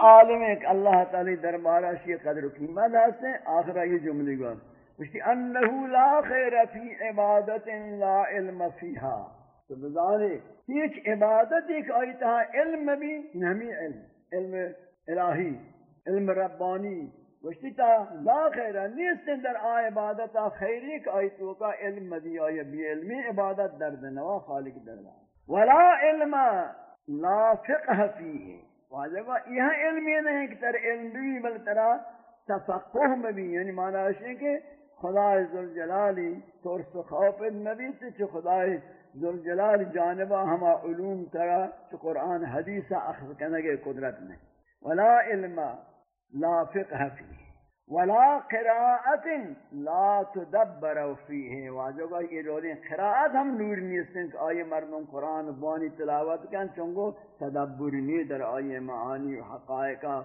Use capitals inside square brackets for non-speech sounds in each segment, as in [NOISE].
عالم ہے کہ اللہ تعالی دربارہ شی قدر و قیمت ہے، آخرہ یہ جملے گو وشتی انہو لا خیر فی عبادت لا علم فیہا۔ تو بزانے ہیچ عبادت ایک آئیتا ہاں علم بھی نمی علم علم الہی، علم ربانی۔ وشتی تا، لا خیر نیست در آ عبادتا خیری کہ آئیتو کا علم دی آئی، بی علمی عبادت درد نوا، خالق درد۔ ولا علم لا فقہ فیہ۔ واجب یہ علم یہ نہیں کہ تر علم بھی بل ترا تفقہ بھی یعنی معنی ہے کہ خدا ذوالجلالی طور سے خوف نبی سے چھ خدا ذوالجلال جانبہ ہما علوم ترا چھ قرآن حدیث اخذ کرنے کے قدرت میں ولا علم لا فقہ فی ولا قراءت لا تدبر فیہ۔ واجب یہ رولیں قراءت ہم نور نیستن کہ آئے مردم قرآن بانی تلاوت کن چونگو تدبر نی در آئے معانی و حقائقہ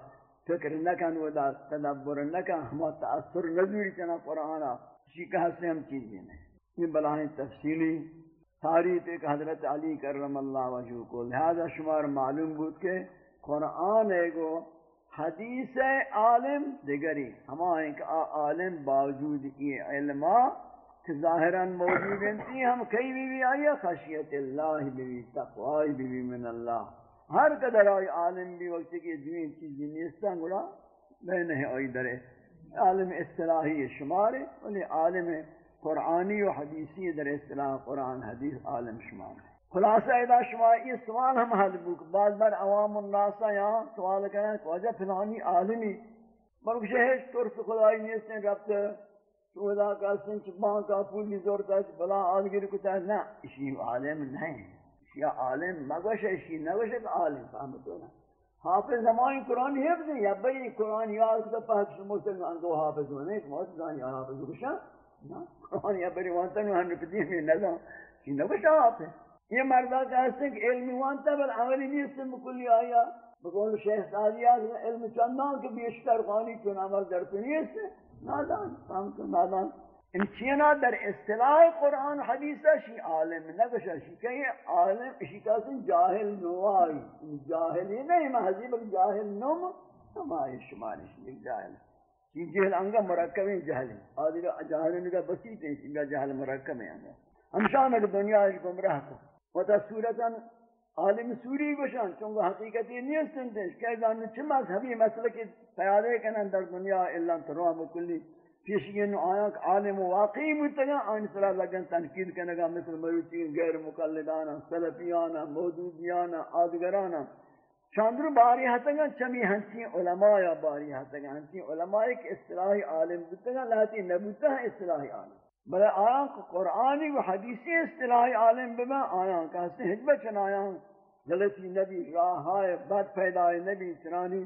فکر نکن و دا تدبر نکن، ہما تأثر نظوری چنا قرآن اسی کہا سے ہم چیزیں ہیں یہ بلاہیں تفصیلی تاریخ ایک حضرت علی کرم اللہ وجہ کو۔ لہذا شمار معلوم بود کہ قرآن ایگو حدیث عالم دیگری، ہما کہ عالم باوجود یہ علمہ کہ ظاہراً موجود ہیں ہم کئی بھی بھی آئیے، خشیت اللہ بھی بھی، تقوی بھی بھی من اللہ۔ ہر قدر آئی عالم بھی وقت کی دوین چیزی نیستان گوڑا، میں نہیں آئی درے۔ عالم اصطلاحی شمار ہے، ولی عالم قرآنی و حدیثی در اصطلاح قرآن حدیث عالم شمار ہے۔ خلاصہ ادا شما یہ سوال ہم حل بک۔ بعض بار عوام الناس یہاں سوال کریں کہ وجہ فلانی عالمی۔ بلکہ شہش طرف خدای نیستیں ربط تو ادا کا سنچ بانکا پولی زور تا بلا آدگر کتا ہے۔ نا اسی عالم نہیں۔ یا عالم مگوش اشی نگوش ہے، عالم فهمتو نا حافظ زمانی قرآن حفظ ہے یا بھئی قرآن یاد کتا پاک شما سے اندو حافظ ہونے کہ موت زانی حافظ کشا۔ نا قرآن یا بھئی وانتا نو ہن رپتی میں نظام۔ چی نگوش حافظ یہ مردہ کہتے ہیں کہ علمی وانتا بل عملی نیست بکلی آیا۔ بقول شیخ سادی آگا علم چندان کہ بیشتر قانی چون عمل در تو نیست۔ نادان فهمتو نادان۔ انچینا در اصطلاح قرآن حدیثہ شی عالم نگشا شی کہ عالم، شی کہتے جاہل نوائی۔ جاہلی نہیں محضی بل جاہل نم ہمائی شماری شی جاہل۔ شی جہل انگا مرکب ہیں، جہل آدھگا جاہل انگا بسیط ہیں شی جہل مرکب ہیں انگا۔ ہمشان اگر دنیا اس گمراہ کو۔ و تا صورتا عالم سوری گوشن چونکہ حقیقتی نہیں سنتے کہ دان چھ مذہبی مسئلہ کی پیادے کنن در دنیا، الا ترام کلی پیشگین آیا کہ عالم واقعی متگا آن صلاح لگن تنقید کنگا مثل مروچی غیر مقلدانا سلفیانا موجودیانا آدگرانا چاندر باری حتگا چمی ہنچی علماء یا باری حتگا ہنچی علماء ایک اصطلاحی عالم بتگا لہتی نبوتا ہے اصطلاحی عالم. بلے آیا کہ قرآنی و حدیثی اصطلاحی عالم بما آیا کہ ہستے حجبہ چن آیا غلطی نبی راہ آئے بد پیدای نبی چنانی۔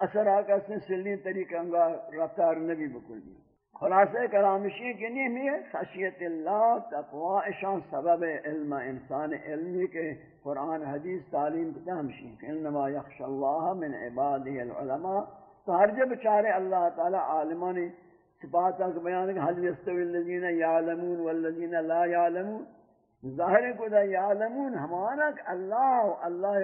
اثر آقا سے سلین طریقہ انگا رفتار نبی بکل دی۔ خلاصہ کلامشی کے نہیں میں خشیت اللہ، تقوی اشان سبب علم انسان علمی کے قرآن، حدیث، تعلیم کتا ہمشی انما یخش اللہ من عبادی العلماء۔ تو ہر جب چارے اللہ تعالی عالمانی صفات کا بیان کہ حل یستوی الذین یعلمون والذین لا یعلمون؟ ظاہر کو دا یعلمون ہمانا اللہ اللہ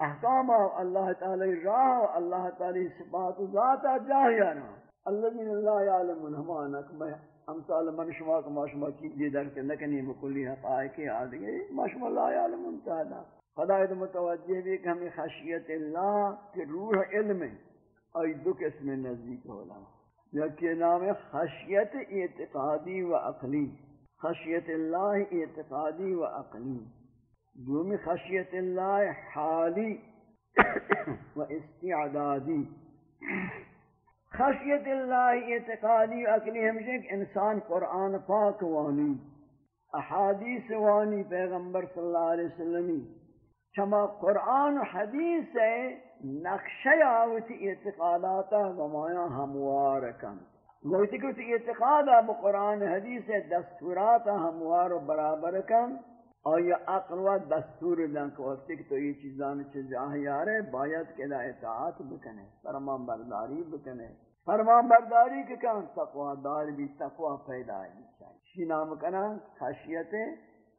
احکام اللہ تعالی راہ اللہ تعالی صفات ذات جاہیانا الذين لا يعلمون ہمانا کہ میں امثال من شما کو ما شما کی دی در کے نکنی مکلی حقائق آدھگے ما شما لا يعلمون تعالی۔ خدا متوجہ بھی کہ ہمیں خشیت اللہ کے روح علم ای دو قسم نزدیک ہونا یکی نام خشیت اعتقادی و عقلی، خشیت اللہ اعتقادی و عقلی. دومی خشیت اللہ حالی و استعدادی. خشیت اللہ اعتقادی عقلی ہمشہ کہ انسان قرآن پاک وانی احادیث وانی پیغمبر صلی اللہ علیہ وسلم. چما قرآن و حدیث ہے نقشہ آوتی اعتقاداتا ومایا ہموار کن گوتی کہ اعتقادا بقرآن حدیث دستوراتا ہموار و برابر کن آیا عقل و دستور دن کہ وقتی کہ تو یہ چیزان چیز آہیارے باید کہ دا اطاعت بکنے، فرمان برداری بکنے. فرمان برداری کے کان تقوی دار بھی تقوی پیدا ہے شی نام کنا؟ خشیت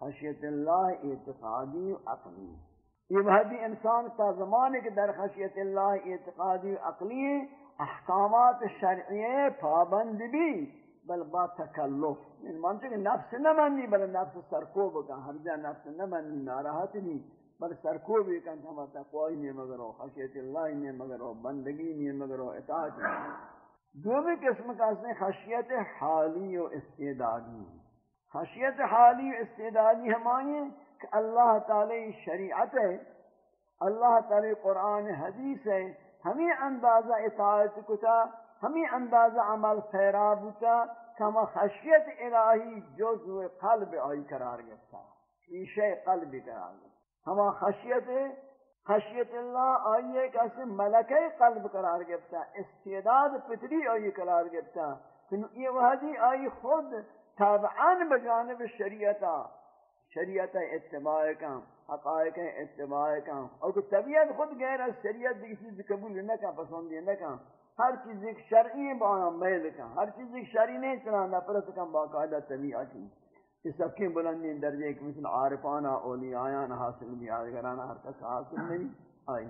خشیت اللہ اعتقادی و عقلی. یہ وحدی انسان تا زمانے کے در خشیت اللہ اعتقادی عقلی احکامات شرعی پابند بھی، بل با تکلف۔ یعنی مانچہ کہ نفس نہ منی بل نفس سرکو بکا ہر جا نفس نہ منی ناراحت نہیں بل سرکو بھی کن ہم تقوی نہیں، مگر ہو خشیت اللہ نہیں، مگر ہو بندگی نہیں، مگر ہو اطاعت نہیں۔ دومی قسم کا اس نے خشیت حالی و استعدادی۔ خشیت حالی و استعدادی ہماری کہ اللہ تعالی شریعت ہے، اللہ تعالی قرآن حدیث ہے، ہمیں اندازہ اطاعت کتا، ہمیں اندازہ عمل خیرہ بتا کہ ہم خشیت الہی جزو قلب آئی قرار گفتا شیشہ قلب قرار گفتا ہم خشیت خشیت اللہ آئیے کہ ملکہ قلب قرار گفتا استعداد پتری آئی قرار گفتا یہ وحدی آئی خود تابعان بجانب شریعتا۔ شریعت اتباع کا حقائق اتباع کا اور کو طبیعت خود غیر شریعت کی چیز قبول نہ کا پسند نہ کا ہر چیز ایک شرعی با میل کا ہر چیز ایک شرعی نہیں چلانا پر اس کا باقاعدہ طبیعت کی اس سب کے بلندی درجے کے مثل عارفانہ اولیاءان حاصل بھی آگرانا ہر کس حاصل نہیں۔ آئی۔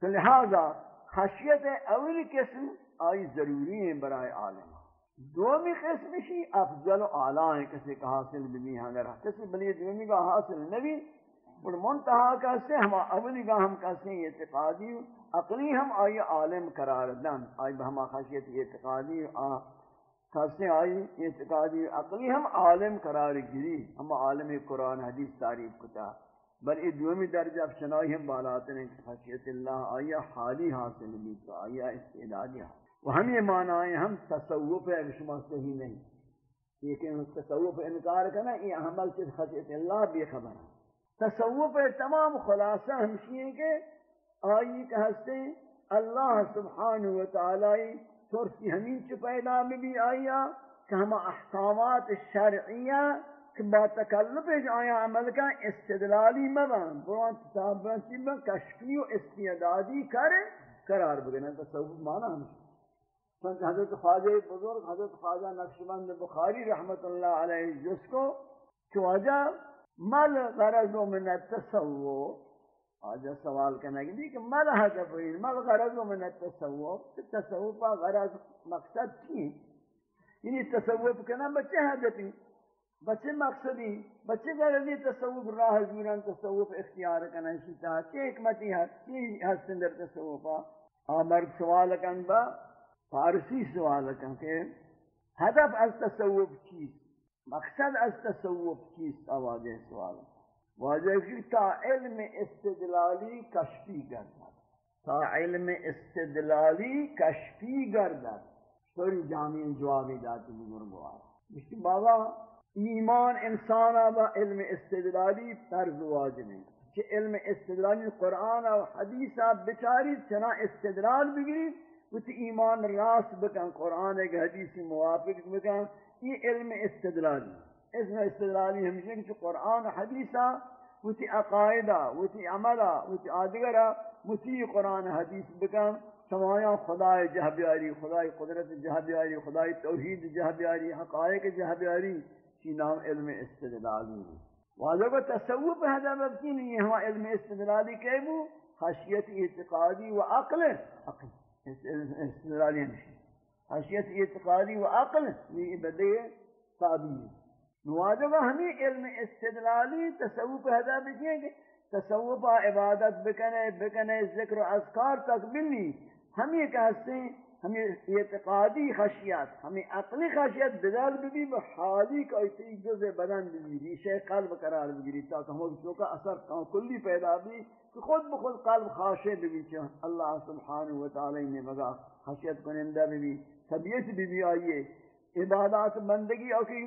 تو لہذا خشیت اولی قسم آئی ضروری ہے برائے عالم۔ دومی قسم شی افضل و اعلیٰ ہیں، کسی کا حاصل بھی اگر کسی بلی دومی کا حاصل نبی اور منتہا کہتے ہم اولی کا ہم کہتے ہیں اعتقادی اقلی ہم آئی عالم قرار دن آئی بہما خشیت اعتقادی کہتے ہیں آئی اعتقادی اقلی ہم عالم قرار گری، ہم عالم قرآن، حدیث تعریف کتا۔ بل ای دومی درجہ افشنائی ہم بالاتن ہیں خشیت اللہ آئی حالی حاصل بھی آئی استعدادی حاصل۔ وہ ہم یہ معنی ہم تصوف ہے اگر شما صحیح نہیں۔ لیکن تصوف انکار کرنا، یہ عمل سے خشیت اللہ بھی خبر ہے۔ تصوف تمام خلاصہ ہمشی ہے کہ آئی کہ ہستے اللہ سبحانہ وتعالی ترسی ہمیں چو پیدا میں بھی آیا کہ ہم احکامات شرعیہ کہ با تکلف آیا عمل کا استدلالی مبان بران تصابان چیزیں کشفی و استعدادی کرے قرار بگنا۔ تصوف معنی ہمشی حضرت خواجہ بزرگ، حضرت خواجہ نقشبند بخاری رحمت اللہ علیہ جس کو چواجہ مل غرض من التصور آجا سوال کرنے کے لیے کہ مل حضب مل غرض من التصور تصور کا غرض مقصد تھی۔ یعنی تصور کہنا بچے حضرتی بچے مقصدی بچے غرضی تصور راہ جوران تصور اختیار کرنا شتا کہ حکمتی ہے کہ حسن در تصور آمر سوال کرن با فارسی سوال کہ ہدف از تصوف چیز مقصد از تصوف چیز آواز سوال. واجہ کی تا علم استدلالی کشفی گردد. تا علم استدلالی کشفی گردد. سوری جامعین جوابی داتی بزرگوار مشتی بابا، ایمان انسان با علم استدلالی فرض واجب ہے کہ علم استدلالی قرآن و حدیث بچاری چنا استدلال بگیری وتی ایمان راست بکن، قرآن ایک حدیث موافق بکن، یہ علم استدلالی اس میں استدلالی ہمیشہ کہ قرآن حدیثا وتی عقائدہ وتی عملہ وتی آدگرہ وتی قرآن حدیث بکن۔ سمایا خدای جہ بیاری، خدای قدرت جہ بیاری، خدای توحید جہ بیاری، حقائق جہ بیاری کی نام علم استدلالی واجہ کو تصوف ہے مبکی نہیں ہے ہوا علم استدلالی کہبو خشیت اعتقادی و عقل عقل۔ استدلالی نشی حشیت اعتقادی و عقل یہ بدے تابعی ہے نواجبہ ہمیں علم استدلالی تصوف ہدا بکیں کہ تصوف عبادت بکنے بکنے ذکر و اذکار تقبلی ہم یہ کہتے ہیں ہمیں اعتقادی خشیت، ہمیں عقلی خشیت بدل بھی بحالی کا اسی جز بدن بھی ریشہ قلب قرار بھی تاکہ ہم اس کا اثر کلی پیدا بھی کہ خود بخود قلب خاشے بھی چاہ اللہ سبحانہ وتعالی نے مگا خشیت کنندہ بھی طبیعت بھی بھی آئیے، عبادات بندگی اور کی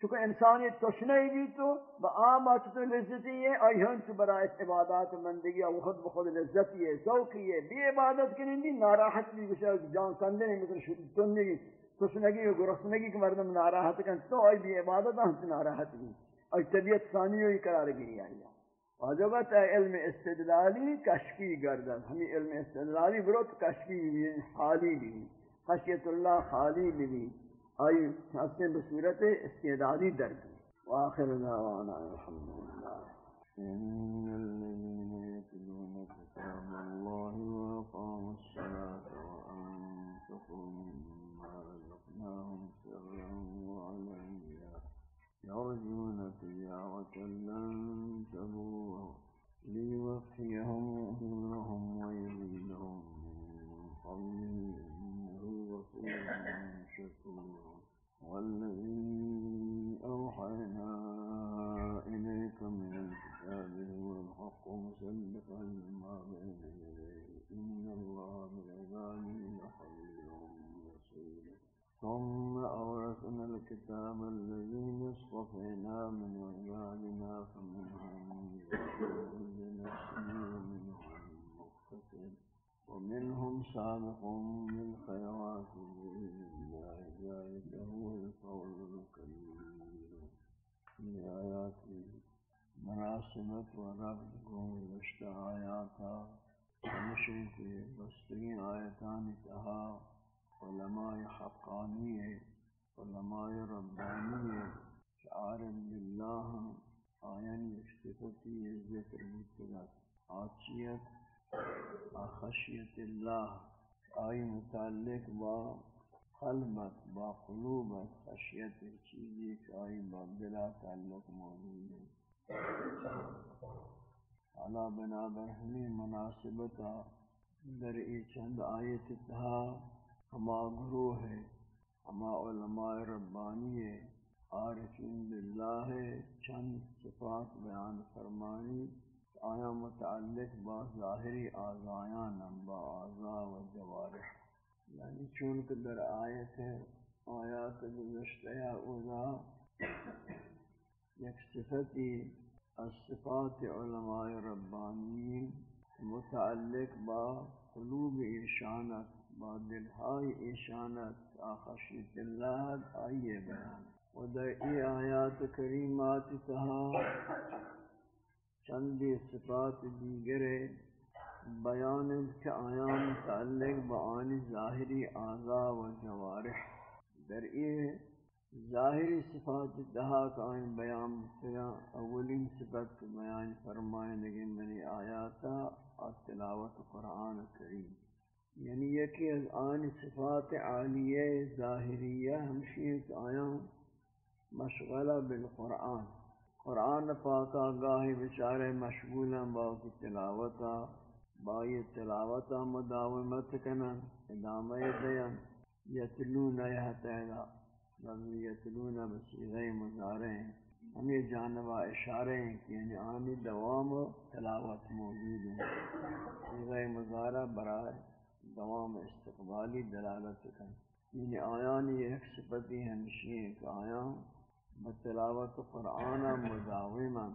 چونکہ انسانی تشنے بھی تو با عام تو لذتی ہے، آئی ہم تو برای عبادات بندگی اور خود بخود لذتی ہے، ذوقی ہے بھی عبادت کنندی ناراحت بھی بشار جان کندے نہیں مطلب مثل تنگی تشنگی و گرسنگی کے مردم ناراحت کن، تو آئی بھی عبادت ہم سے ناراحت بھی۔ اور طبیعت ثانی ہوئی قرار گری آئی۔ واجبت ہے، علم استدلالی کشفی گردن، ہمیں علم استدلالی برot کشفی بھی حالی بھی۔ خشیت اللہ خالی بھی۔ آئی حسن بصورت استعدادی درگی واخر دعوانا الحمدللہ۔ إن الذين يتلون كتاب الله وأقاموا الصلاة وأنفقوا مما رزقناهم سرا وعلانية يرجون تجارة لن تبور ليوفيهم أجورهم ويزيدهم من فضله إنه غفور شكور والذي أوحينا من الكتاب الحق بين يديه إن الله ثم أورثنا الكتاب الذين اصطفينا من عبادنا فمنهم لنفسه ومنهم ومنهم ذلك هو الفضل الكبير في آيات مناسبت و ربط کو رشتہ آیاتا ہمشہ کے بستگین آیتان تہا علماء حقانی علماء ربانی عارف باللہ آیان اشتفتی ذکر متلت آچیت خشیت اللہ. آئی متعلق با قلبت با قلوبت خشیت چیزی کہ آئی با بلا تعلق موجود ہے علا بنا برہمی مناسبتا در ای چند آیت تہا ہما گروہ ہے ہما علماء ربانی ہے عارفین باللہ چند صفات بیان فرمانی آیا متعلق با ظاہری آزایان با آزا و جوارح. یعنی چونکہ در آیت آیات گزشتہ یا اوزا یک صفتی الصفات علماء ربانیین متعلق با قلوب ایشانت، با دلہائی ایشانت آخشیت اللہ آئیے بیان. و در ای آیات کریمات تہا چندی صفات دیگرے بیان کے آیان متعلق بآن ظاہری اعضاء و جوارح در یہ ظاہری صفات دہا کا آئین بیان کیا، اولین صفت کے بیان فرمائیں لگے منی آیاتا اور تلاوت قرآن کریم۔ یعنی یہ کہ آن صفات عالیہ ظاہریہ ہمشی آیان مشغلہ بالقرآن۔ قرآن پاکا گاہی بچارے مشغول با کی تلاوتا با یہ تلاوتا مداومت کنن ادامہ دین یتلون یہتینا لفظ یتلون بسیغی مزارے ہیں۔ ہمیں جانبہ اشارے ہیں کہ یعنی آنی دوام و تلاوت موجود ہیں۔ سیغی مزارہ برائے دوام استقبالی دلالت کن یعنی آیان یہ ایک صفتی ہمشی ہے کہ آیان بتلاوت قرآن مداوما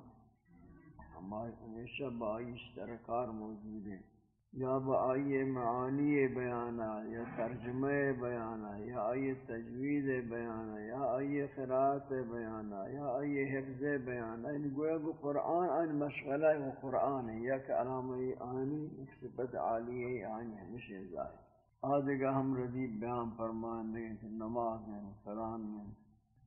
ہمارے ہمیشہ باعث ترکار موجود ہیں۔ یا بآئی معانی بیانہ، یا ترجمہ بیانہ، یا آئی تجوید بیانہ، یا آئی خراط بیانہ، یا آئی حفظ بیانہ، ان گویا کو قرآن ان مشغلہ و قرآن ہے یا کہ علامہ آنی صفت عالی آنی ہمیشہ ظاہر۔ آدھگا ہم ردیب بیان فرمان دیں کہ نماز میں سلام میں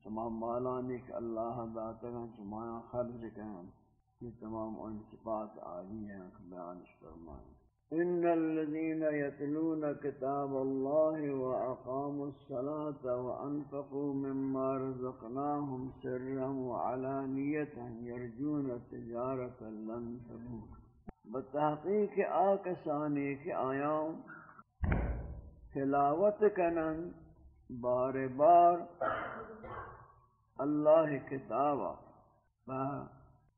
تمام مالانی کہ اللہ داتا گا چمایا خرج کریں یہ تمام ان صفات آئی ہیں کہ بیانش فرمائیں۔ ان الذين يتلون كتاب الله واقاموا الصلاه وانفقوا مما رزقناهم سرا وعلانيه يرجون تجاره لن تبور۔ بتحقیق آکسانی کے آیاں، تلاوت کنن بار بار، اللہ کتابہ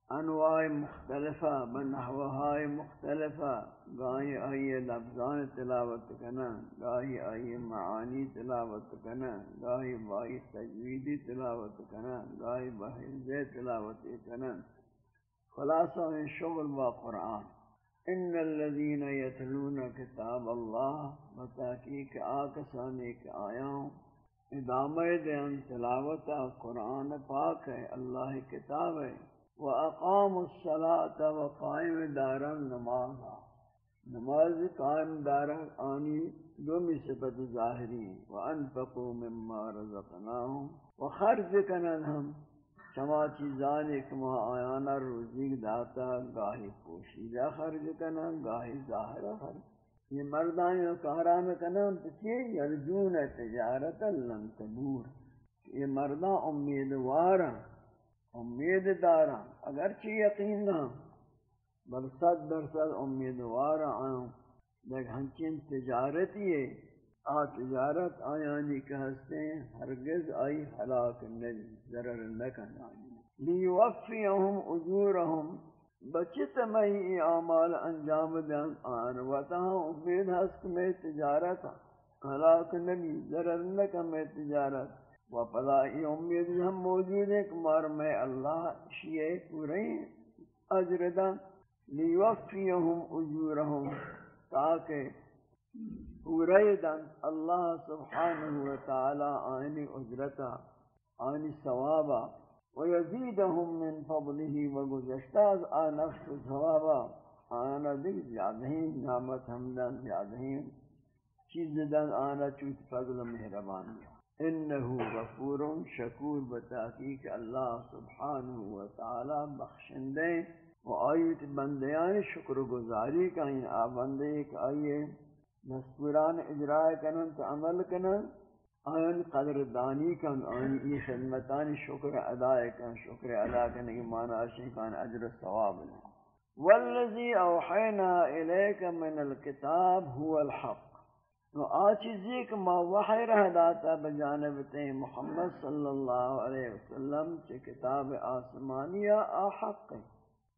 انواع مختلفہ بنحوہائے مختلفہ، گاہی آئیے لفظان تلاوت کنا، گاہی آئیے معانی تلاوت کنا، گاہی بائی تجویدی تلاوت کنا، گاہی بحث تلاوت کنا۔ خلاصہ ان شغل با قرآن۔ ان الذين يتلون كتاب الله بتحقیق آکسانی کے آیاں ادامہ دین تلاوت، قرآن پاک ہے، اللہ کتاب ہے۔ وہ اقام الصلاۃ و قائم نماز قائم دارن آنی دو صفت ظاہری و انفقوا مما رزقناہم و ہم چما چیزان ایک آیانا روزی داتا، گاہی پوشیدہ خرج کنا گاہی ظاہرہ خرج۔ یہ مردان و کاران کنا تچے یرجون تجارت لن تبور یہ مردان امیدوارا امید دارا اگرچہ یقین نہ بل صد درصد امیدوارا آئیں لیکن ہنچین تجارتی ہے، آ تجارت آیانی کہ ہستے ہیں، ہرگز آئی حلاک نبی ضرر لکن آئی لیوفیہم اجورہم، بچت میں اعمال انجام دیں۔ آن وطاں امید ہست میں تجارت حلاک نبی ضرر لکن میں تجارت۔ و پلائی امید ہم موجود ہیں، کمار میں اللہ شیئے پورے اجر دیں لیوفیہم اجورہم، تاکہ پورے دن اللہ سبحانہ وتعالی آئینی اجرتا آئینی ثوابا، ویزیدہم من فضلہ وگزشتہ از آنفس ثوابا آنا دیکھ زیادہیں نعمت حمدن زیادہیں چیز دن آنا چوت فضل مہربانی۔ انہو غفور شکور بتحقیق اللہ سبحانہ وتعالی بخشندیں و آیت بندیان شکر گزاری کا ان آبندے ایک آئیے مذکوران اجراء کنن، تو عمل کنن، آئین قدر دانی کن، آئین ای خدمتان شکر ادا کن، شکر ادا کن کی معنی آشین کن، اجر ثواب لیں والذی اوحینا الیک من الكتاب هو الحق۔ تو آ چیزی کہ ما وحی رہ داتا بجانب تے محمد صلی اللہ علیہ وسلم چی کتاب آسمانیہ آ حق ہے۔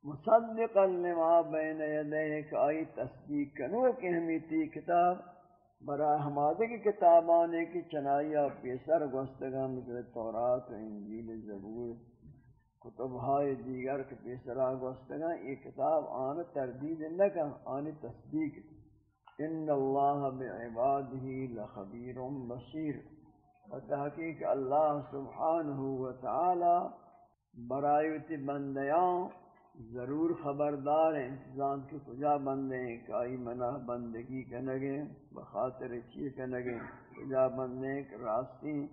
مصدقا لما بین یدیک آئی تصدیق کنو کہ ہمیں تی کتاب برا ہمادے کی کتاب آنے کی چنائیہ پیسر گوستگا مثل تورات و انجیل زبور کتب ہائے دیگر کے پیسرہ گوستگا یہ کتاب آن تردید نکا آن تصدیق۔ ان اللہ بعبادہ لخبیر بصیر وتحقیق اللہ سبحانہ وتعالی برایت بندیاں، ضرور خبردار ہیں۔ انتظام کے کجا بندے ہیں؟ کئی منع بندگی کنگے، بخاطر چیئے کنگے؟ کجا بندے ہیں؟ راستی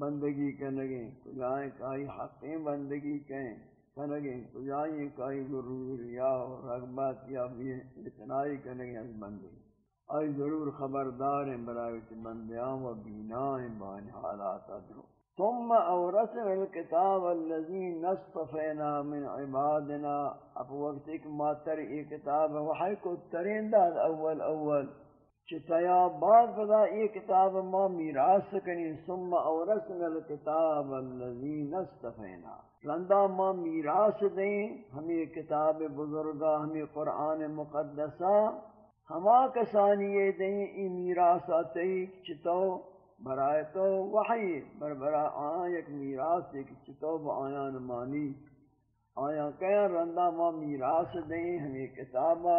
بندگی کنگے؟ کجائیں کئی حقیں بندگی کہیں؟ کنگے کجائیں کئی غرور یا رغبت یا بھی اتنائی کنگے از بندگی آئی ضرور خبردار ہیں برای بندیاں و بینائیں بان حالات ادرو ثم اورثنا الكتاب الذي نصفنا من عبادنا۔ ابو وقت ایک ماتر یہ کتاب وحی کو ترین داد اول اول۔ چتیا بعد فضا یہ کتاب ما میراث کنی۔ ثم اورثنا الكتاب الذي نصفنا لندا ما میراث دیں، ہمیں کتاب بزرگا ہمیں قرآن مقدسہ ہما کسانی دیں ای میراث آتے چتو برائے تو وحی، بر برا آیا ایک میراث ایک چتوب آیا نمانی آیا کیا رندہ ما میراث دیں، ہمیں کتابا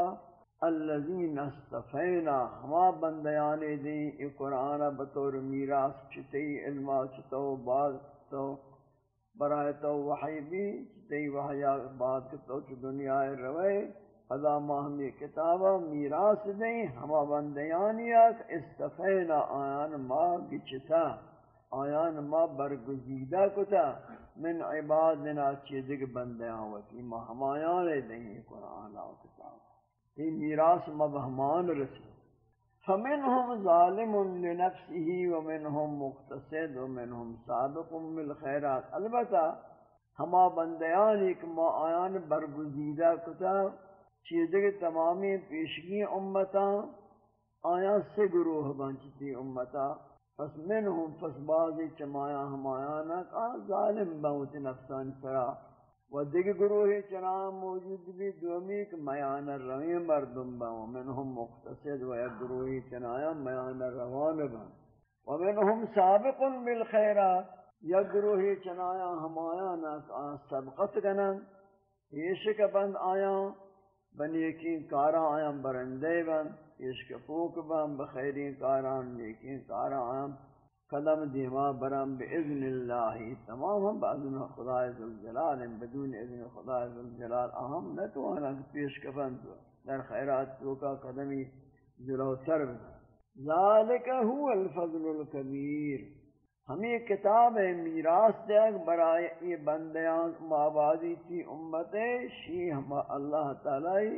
الذین استفینا، ہما بندیانے دیں ای قرآن بطور میراث چتی علمہ چتو بعد تو برائے تو وحی بھی چتی وحی بعد تو چ دنیا روئے۔ فضا ماہمی کتابا میراث دیں ہما بندیانیات استفینا آیان ما گچتا آیان ما برگزیدہ کتا۔ من عبادنا چیزک بندیان ہاں وکی ما ہمایان دیں قرآن و کتاب یہ میراث مبہمان رسی فمنهم ظالم لنفسه ومنهم مقتصد ومنهم سابق بالخيرات۔ البتہ ہما بندیان ایک ما آیان برگزیدہ کتا چیزے تمامی پیشگی امتا، آیا سے گروہ بنچتی امتا۔ پس منہم، پس بازی چمایا ہمایانا کا ظالم بہت نفسان سرا و دیکھ گروہ چنام موجود بھی دومی کہ میان روی مردم با و منہم مقتصد و یک گروہ چنایا میان روان با. و منہم سابق بالخیرات یک گروہ چنایا ہمایانا کا سبقت کنن پیش کا بند آیا بنی کی کارا آیا برندے بن عشق پوک بن بخیری کارا نیکی کارا آیا قدم دیما برم باذن اللہ، تمام ہم باذن خدا ذوالجلال بدون اذن خدا ذوالجلال اہم نہ تو انا پیش کفن تو در خیرات تو کا قدمی جلو تر ذالک هو الفضل الكبیر۔ ہمیں کتاب میراث دے برائے یہ بندیاں مابادی کی امت شی ہم اللہ تعالی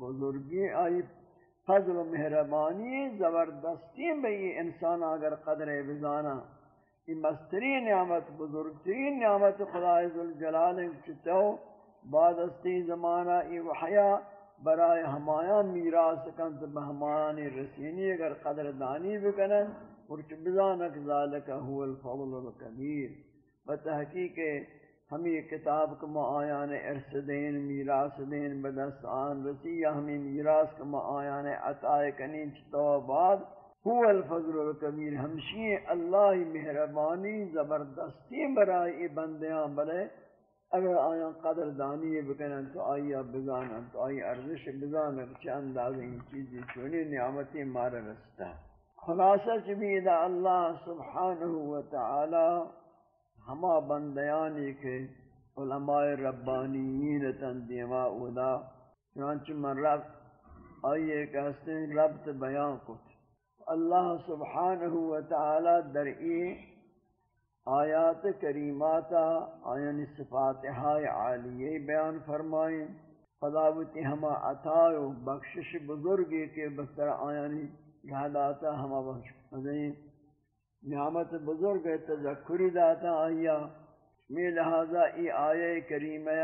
بزرگی آئی فضل و مہربانی، زبردستی میں یہ انسان اگر قدر بزانا۔ یہ مستری نعمت بزرگترین نعمت خدا ذوالجلال چتو بعد استی زمانہ یہ وحیا برائے ہمایاں میراث کن تو رسینی اگر قدر دانی بکنن۔ ورچ بزانک ذالک هو الفضل الكبیر بتحقیق ہمیں کتاب کو معایان ارس دین میراث دین بدست آن رسی یا ہمیں میراث کو معایان عطائے کنین چطو بعد هو الفضل الكبیر، ہمشی اللہ مہربانی، زبردستی برائی بندیاں بلے، اگر آیا قدر دانی بکنن تو آیا بزانن، تو آیا ارزش بزانن، چه اندازه این چیزی چونی نعمتی مار رستا۔ خلاصہ چبید اللہ سبحانہ وتعالی ہما بندیانی کے علماء ربانیین تندیما اودا چنانچہ من رب، آئیے کہتے ہیں ربط بیان کت۔ اللہ سبحانہ وتعالی در این آیات کریماتا آیان صفاتہائی عالیہ بیان فرمائیں۔ خداوتی ہما عطا و بخشش بزرگی کے بستر آیانی یاداتا ہما بخش۔ مزین نعمت بزرگ تذکری داتا آیا میں لہذا ای آیے کریمہ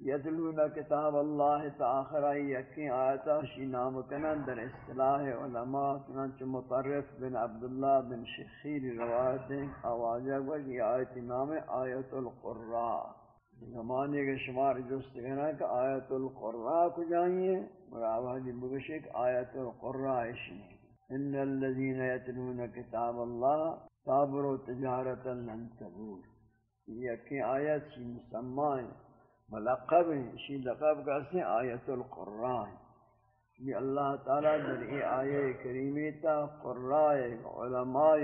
یتلون کتاب اللہ تآخر یکی آیتا شی نام کنن در اصطلاح علماء، چنانچہ مطرف بن عبداللہ بن شخیر روایت ہیں آوازہ گوش یہ آیت نام آیت القرآ زمانے کے شمار جست کہنا کہ آیت القرآ کو جائیے اور آوازی بگش ایک آیت القرآ اشنی ان الذين يتلون كتاب الله صابروا تجارة لن تبور. یہ آیت شی مسمائیں، ملقب شی لقب کہتے آیت القرآن یہ اللہ تعالیٰ در ای آیے کریمی تا قرآن علماء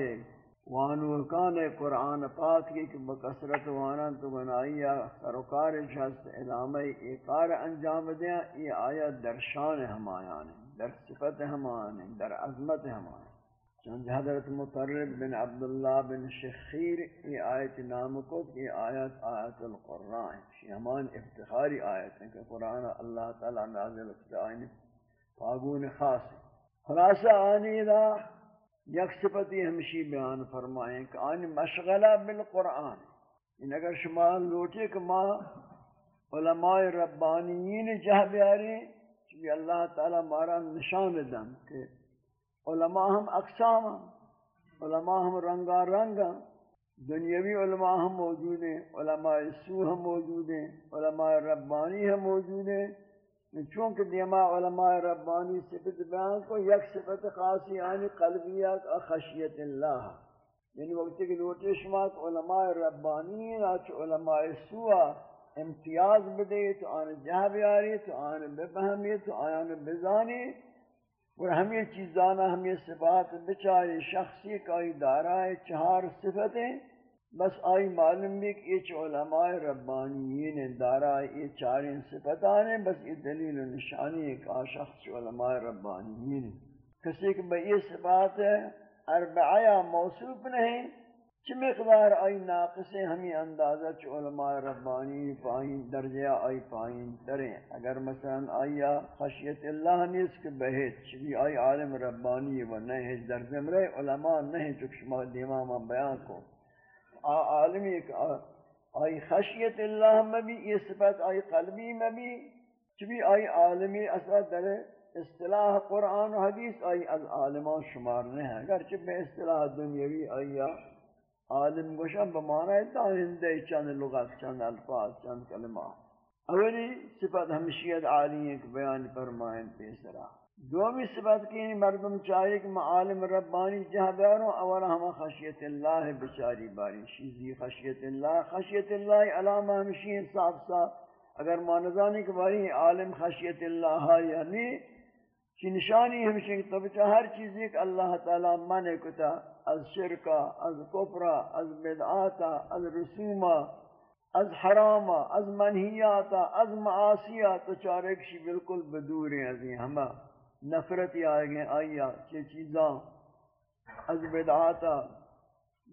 وانوکان قرآن پاک کی کہ بکسرت وانا تو بنائیا سرکار شخص علامہ اقار انجام دیا، یہ آیت در شان ہمایان در صفت ہمان در عظمت ہمان چند حضرت مطرب بن عبداللہ بن شخیر یہ آیت نام کو یہ آیت آیت القرآن. شیمان افتخاری آیت ہے کہ قرآن اللہ تعالی نازل آئین پاگون خاص. ہے خلاصہ آنی دا یک صفتی ہمشی بیان فرمائیں کہ آنی مشغلہ بالقرآن. ان اگر شما لوٹے کہ ما علماء ربانیین جہ بیاری چونکہ اللہ تعالی مارا نشان دن کہ علماء ہم اقسام علماء ہم رنگا رنگ دنیاوی علماء ہم موجود ہیں، علماء سو ہم موجود ہیں، علماء ربانی ہم موجود ہیں۔ چونکہ دیما علماء ربانی صفت بیان کو یک صفت خاصی آنی قلبیات خشیت اللہ۔ یعنی وقت کی لوٹے شمات علماء ربانی آچ علماء سوہ امتیاز بدے تو آن جہ بیاری تو آن ببہمی تو آن بزانی اور ہمیں چیزانا ہمیں صفات بچاری شخصی کائی دارائے، چہار صفتیں۔ بس آئی معلوم بھی کہ یہ علماء ربانیین دارائے، یہ چاریں صفتانے، بس یہ دلیل و نشانی ہے کہ شخص علماء ربانیین۔ کسی کہ بھئی یہ صفات اربعیہ موصوف نہیں چی مقدار آئی ناقص ہمیں اندازہ چی علماء ربانی پائیں، درجہ آئی پائیں دریں۔ اگر مثلا آیا خشیت اللہ نیس کے بہت چی آئی عالم ربانی و نہیں در زمرے علماء نہیں چک شما دیماما بیان کو۔ آ عالمی آئی خشیت اللہ میں بھی، یہ صفت آئی قلبی میں بھی۔ چی آئی عالمی اثر در اصطلاح قرآن و حدیث آئی از عالمان شمار نہیں۔ ہے اگرچہ میں اصطلاح دنیاوی آئی عالم گوشم بمعنی دائندے چند لغت، چند الفاظ، چند کلمات اولی صفت ہمشیت عالی ہے کہ بیان فرمائیں پیسرا. دومی صفت کی مردم چاہیے کہ معالم ربانی جہاں بیاروں اولا ہما خشیت اللہ بچاری باری. شیزی خشیت اللہ خشیت اللہ علامہ ہمشی صاف صاف اگر ما نظانی باری عالم خشیت اللہ یعنی چی نشانی ہمشی کہ طبچہ ہر چیز ایک اللہ تعالی مانے کتا از شرکا، از کفرا، از بدعاتا، از رسوما، از حراما، از منحیاتا، از معاصیات تو چارکشی بالکل بدور ہیں از یہ ہما نفرتی آئے گئے آئیا چی چیزاں از بدعاتا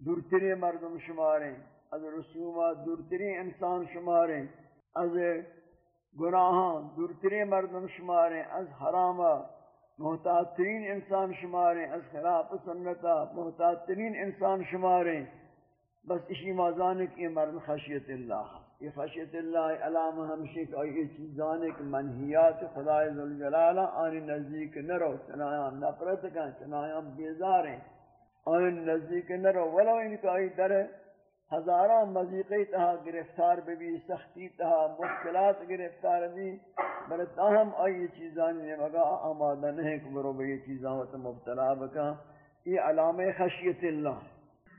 دورترین مردم شماریں از رسومات دورترین انسان شماریں از گناہاں دورترین مردم شماریں از حرامہ محتاط ترین انسان شماریں از خلاف سنتا محتاط ترین انسان شماریں بس اسی مازان کی مرد خشیت اللہ۔ یہ خشیت اللہ علامہ ہمشی کہ یہ چیزان ایک منحیات خدای ذوالجلالہ آنی نزدیک نرو، چنایاں نفرت کن، چنایاں بیزاریں۔ آنی نزدیک نرو، ولو ان کا ای در ہزاران مزیقی تہا گرفتار بھی سختی تہا، مشکلات گرفتار بھی۔ بل تاہم آئی چیزانی نے مگا، آمادہ نہیں کبرو بے یہ چیزاں ہوتا مبتلا بکا۔ یہ علامہ خشیت اللہ۔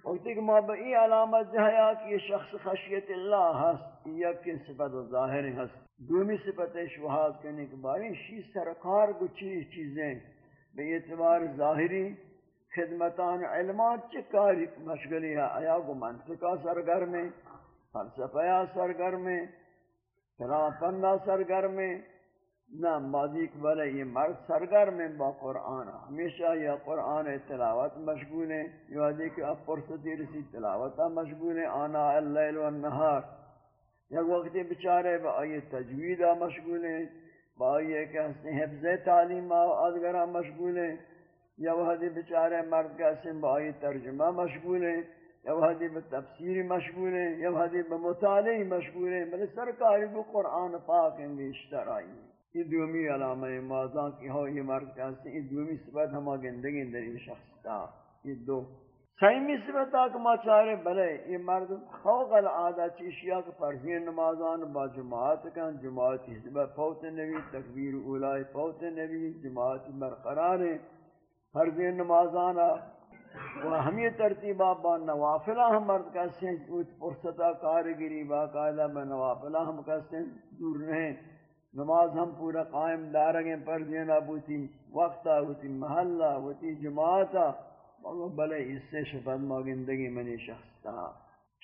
وقتی کہ ما بئی علامت جہیا کہ یہ شخص خشیت اللہ ہست یکی صفت ظاہر ہست۔ دومی صفت شوہاد کرنے کے بارے شی سرکار کو چیز چیزیں۔ بے اعتبار ظاہری خدمتان علمات چی کاری مشغلی ہے؟ آیا کو منطقہ سرگر میں فلسفہ سرگر میں کلام پندہ سرگر نہ ماضی بلے یہ مرد سرگر میں با قرآن، ہمیشہ یہ قرآن تلاوت مشغول ہیں یہ وادی کہ اب پرستی رسی تلاوت مشغول ہیں آنا اللیل والنہار۔ یک وقت بچارے با آئی تجوید مشغول ہیں با آئی کہ حفظ تعلیم آدگرہ مشغول ہیں یا وحدی بچارے مرد کا اسم با آئی ترجمہ مشغول ہیں یا وحدی بتفسیر مشغول ہیں یا وحدی بمطالعی مشغول ہیں بلے سرکاری کو قرآن پاک ہیں بیشتر آئی۔ ہیں یہ دومی علامہ مازان کی ہو یہ مرد کا اسم، یہ دومی صفت ہما گندگی در یہ شخص تا یہ دو۔ سیمی صفت آکھ ما چارے، بلے یہ مرد خوق العادہ چیشیا کہ فرضی نمازان با جماعت کن، جماعت حزبہ فوت نبی، تکبیر اولائی فوت نبی، جماعت برقرار ہیں فرض نمازانا۔ و ہمی ترتیبہ با نوافلہ ہم مرد کہتے ہیں کچھ پرسطہ کارگری باقاعدہ با نوافلہ ہم کہتے ہیں، دور رہیں۔ نماز ہم پورا قائم دارگیں پر دینا بوتی وقتا ہوتی، محلہ ہوتی جماعتا بلے اس سے شفت ماگندگی منی شخص تھا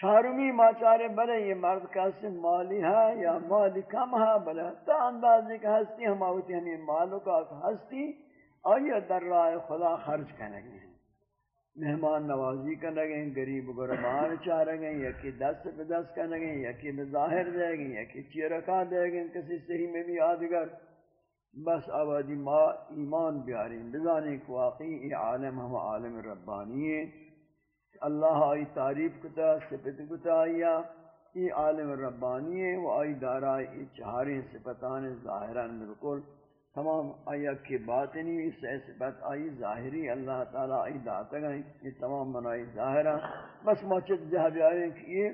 چارمی ماچارے بلے یہ مرد کیسے مالی ہے یا مالی کم ہے بلے تا اندازی کہ ہستی ہم آوتی، ہمیں مالو کا ہستی۔ آئیے در راہ خدا خرچ کرنے گے مہمان نوازی کرنے گے گریب غربان چاہ گے یکی دست پہ دست کرنے گے یکی بظاہر دے گے یکی چیرکا دے گے کسی صحیح میں بھی آدگر بس آبادی ما ایمان بیاری بزانی کو واقعی عالم ہم عالم ربانی ہے اللہ آئی تعریف کتا، صفت کتا آئیا یہ عالم ربانی ہے وہ آئی دارا یہ چہاریں صفتان ظاہران بالکل۔ تمام آیا کی باطنی اس صفت آئی، ظاہری اللہ تعالی آئی داتا گئی یہ تمام منائی ظاہرہ بس موچد جہاں آئے کہ یہ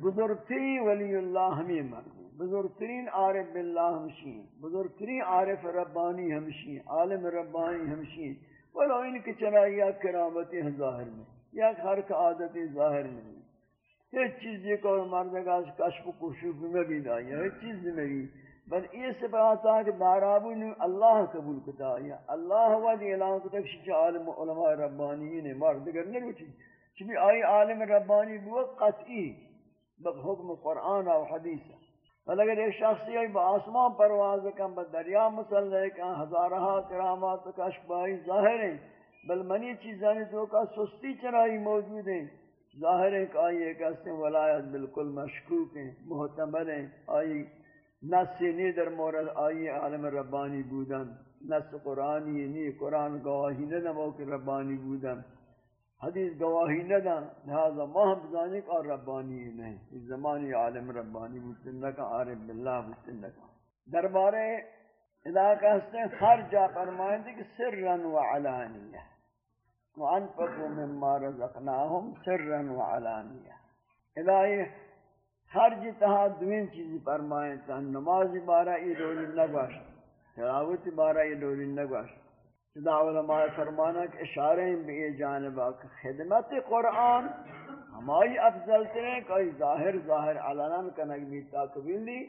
بزرگترین ولی اللہ ہمیں مرد بزرگترین عارف باللہ ہمشین، بزرگترین عارف ربانی ہمشین، عالم ربانی ہمشین۔ ولو ان کی چنائی یا کرامتی ہیں، ظاہر میں یا ہر کا عادتی ظاہر میں یہ چیز یہ کہ مردگاہ کشف و کشف میں بھی دائی ہے چیز میں بھی۔ بل یہ صفات کہ دارابو نے اللہ قبول کتا یا یعنی اللہ ہوا اعلان کتا کہ عالم علماء ربانی نے مرد نہیں روچی چبی آئی عالم ربانی بو قطعی بحکم قرآن و حدیث بل اگر ایک شخصی آئی با آسمان پرواز کن با دریا مسلح کن ہاں ہزارہا کرامات کشف بائی ظاہر ہیں بل منی چیزانی تو کا سستی چرائی موجود ہیں۔ ظاہر ہے کہ آئی ایک اسم ولایت بالکل مشکوک ہیں، محتمل ہیں۔ آئی نس نی در مورد آئی عالم ربانی بودن نس قرآنی نی قرآن گواہی ندن موقع ربانی بودن. حدیث گواہی ندن، لہذا ما ہم بزانک اور ربانی نہیں. اس زمانی عالم ربانی بودن لکا عارف باللہ بودن لکا دربارے علاقہ ہستے ہر جا فرمائیں تھے کہ سرن و علانیہ. وانفقوا مما رزقناهم سرا وعلانیہ الہی ہر جی تہا دوین چیزی فرمائیں تن نماز بارا ای دولی نگوش تلاوت بارا ای دولی نگوش صدا علماء فرمانا کہ اشاریں بھی جانبا کہ خدمت قرآن ہمائی افضل ترین کوئی ظاہر ظاہر علنان کنگ بھی تاکبیل دی۔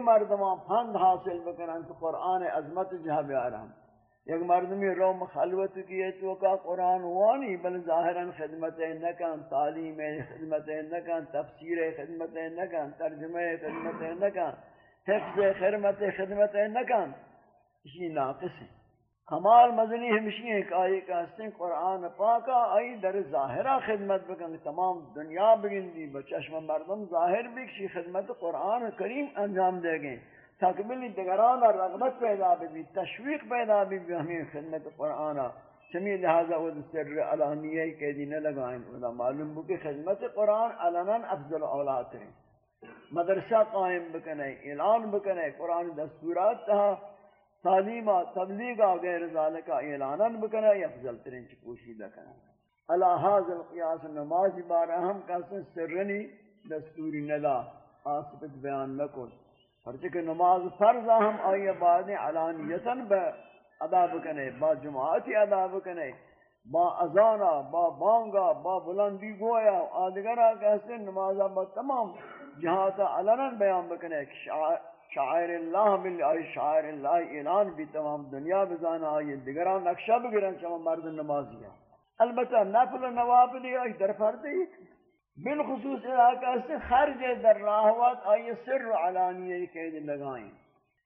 مردمان پھند حاصل بکنن تو قرآن عظمت جہاں بیارا ہم یک مردمی رو مخلوت کیے تو کا قرآن وانی، بل ظاہرا خدمت نکن، تعلیم خدمت نکن، تفسیر خدمت نکن ترجمہ خدمت نکن، حفظ خدمت خدمت نکن. اسی ناقص ہے کمال مدنی ہمشی ہیں کہ آئی کہتے ہیں قرآن پاکا، آئی در ظاہرہ خدمت بکن، تمام دنیا بگن دی، بچشم مردم ظاہر بکشی، خدمت قرآن کریم انجام دے گئے. تکمیلی دگران رغبت پیدا بھی تشویق پیدا بھی ہمیں خدمت قرآن چمی لہذا وہ سر علانیہ کے دین لگائیں وہ معلوم ہو کہ خدمت قرآن علنا افضل اولاد ہیں مدرسہ قائم بکنے اعلان بکنے قرآن دستورات تہا تعلیمہ تبلیغہ غیر ذالکہ اعلاناً بکنا یا افضل ترین چی پوشیدہ کنا اللہ حاضر قیاس نماز بارا ہم کہتے سرنی دستوری ندا آسپت بیان نکن پرچکہ نماز فرض ہم آئی بعد علانیتاً ادا بکنے، با جماعتی ادا بکنے، با ازانا با بانگا، با بلندی گویا آدگرہ کہتے ہیں نمازہ با تمام جہاں علنا بیان بکنے، شاعر اللہ مل آئی، شاعر اللہ اعلان بھی تمام دنیا بزانا آئی دگران نقشہ بگرن چما مرد نمازیاں۔ البتہ نفل و نواب نوافل آئی، در فرد فردی بالخصوص علاقہ سے خرج در راہوات آئی سر علانیہ قید لگائیں۔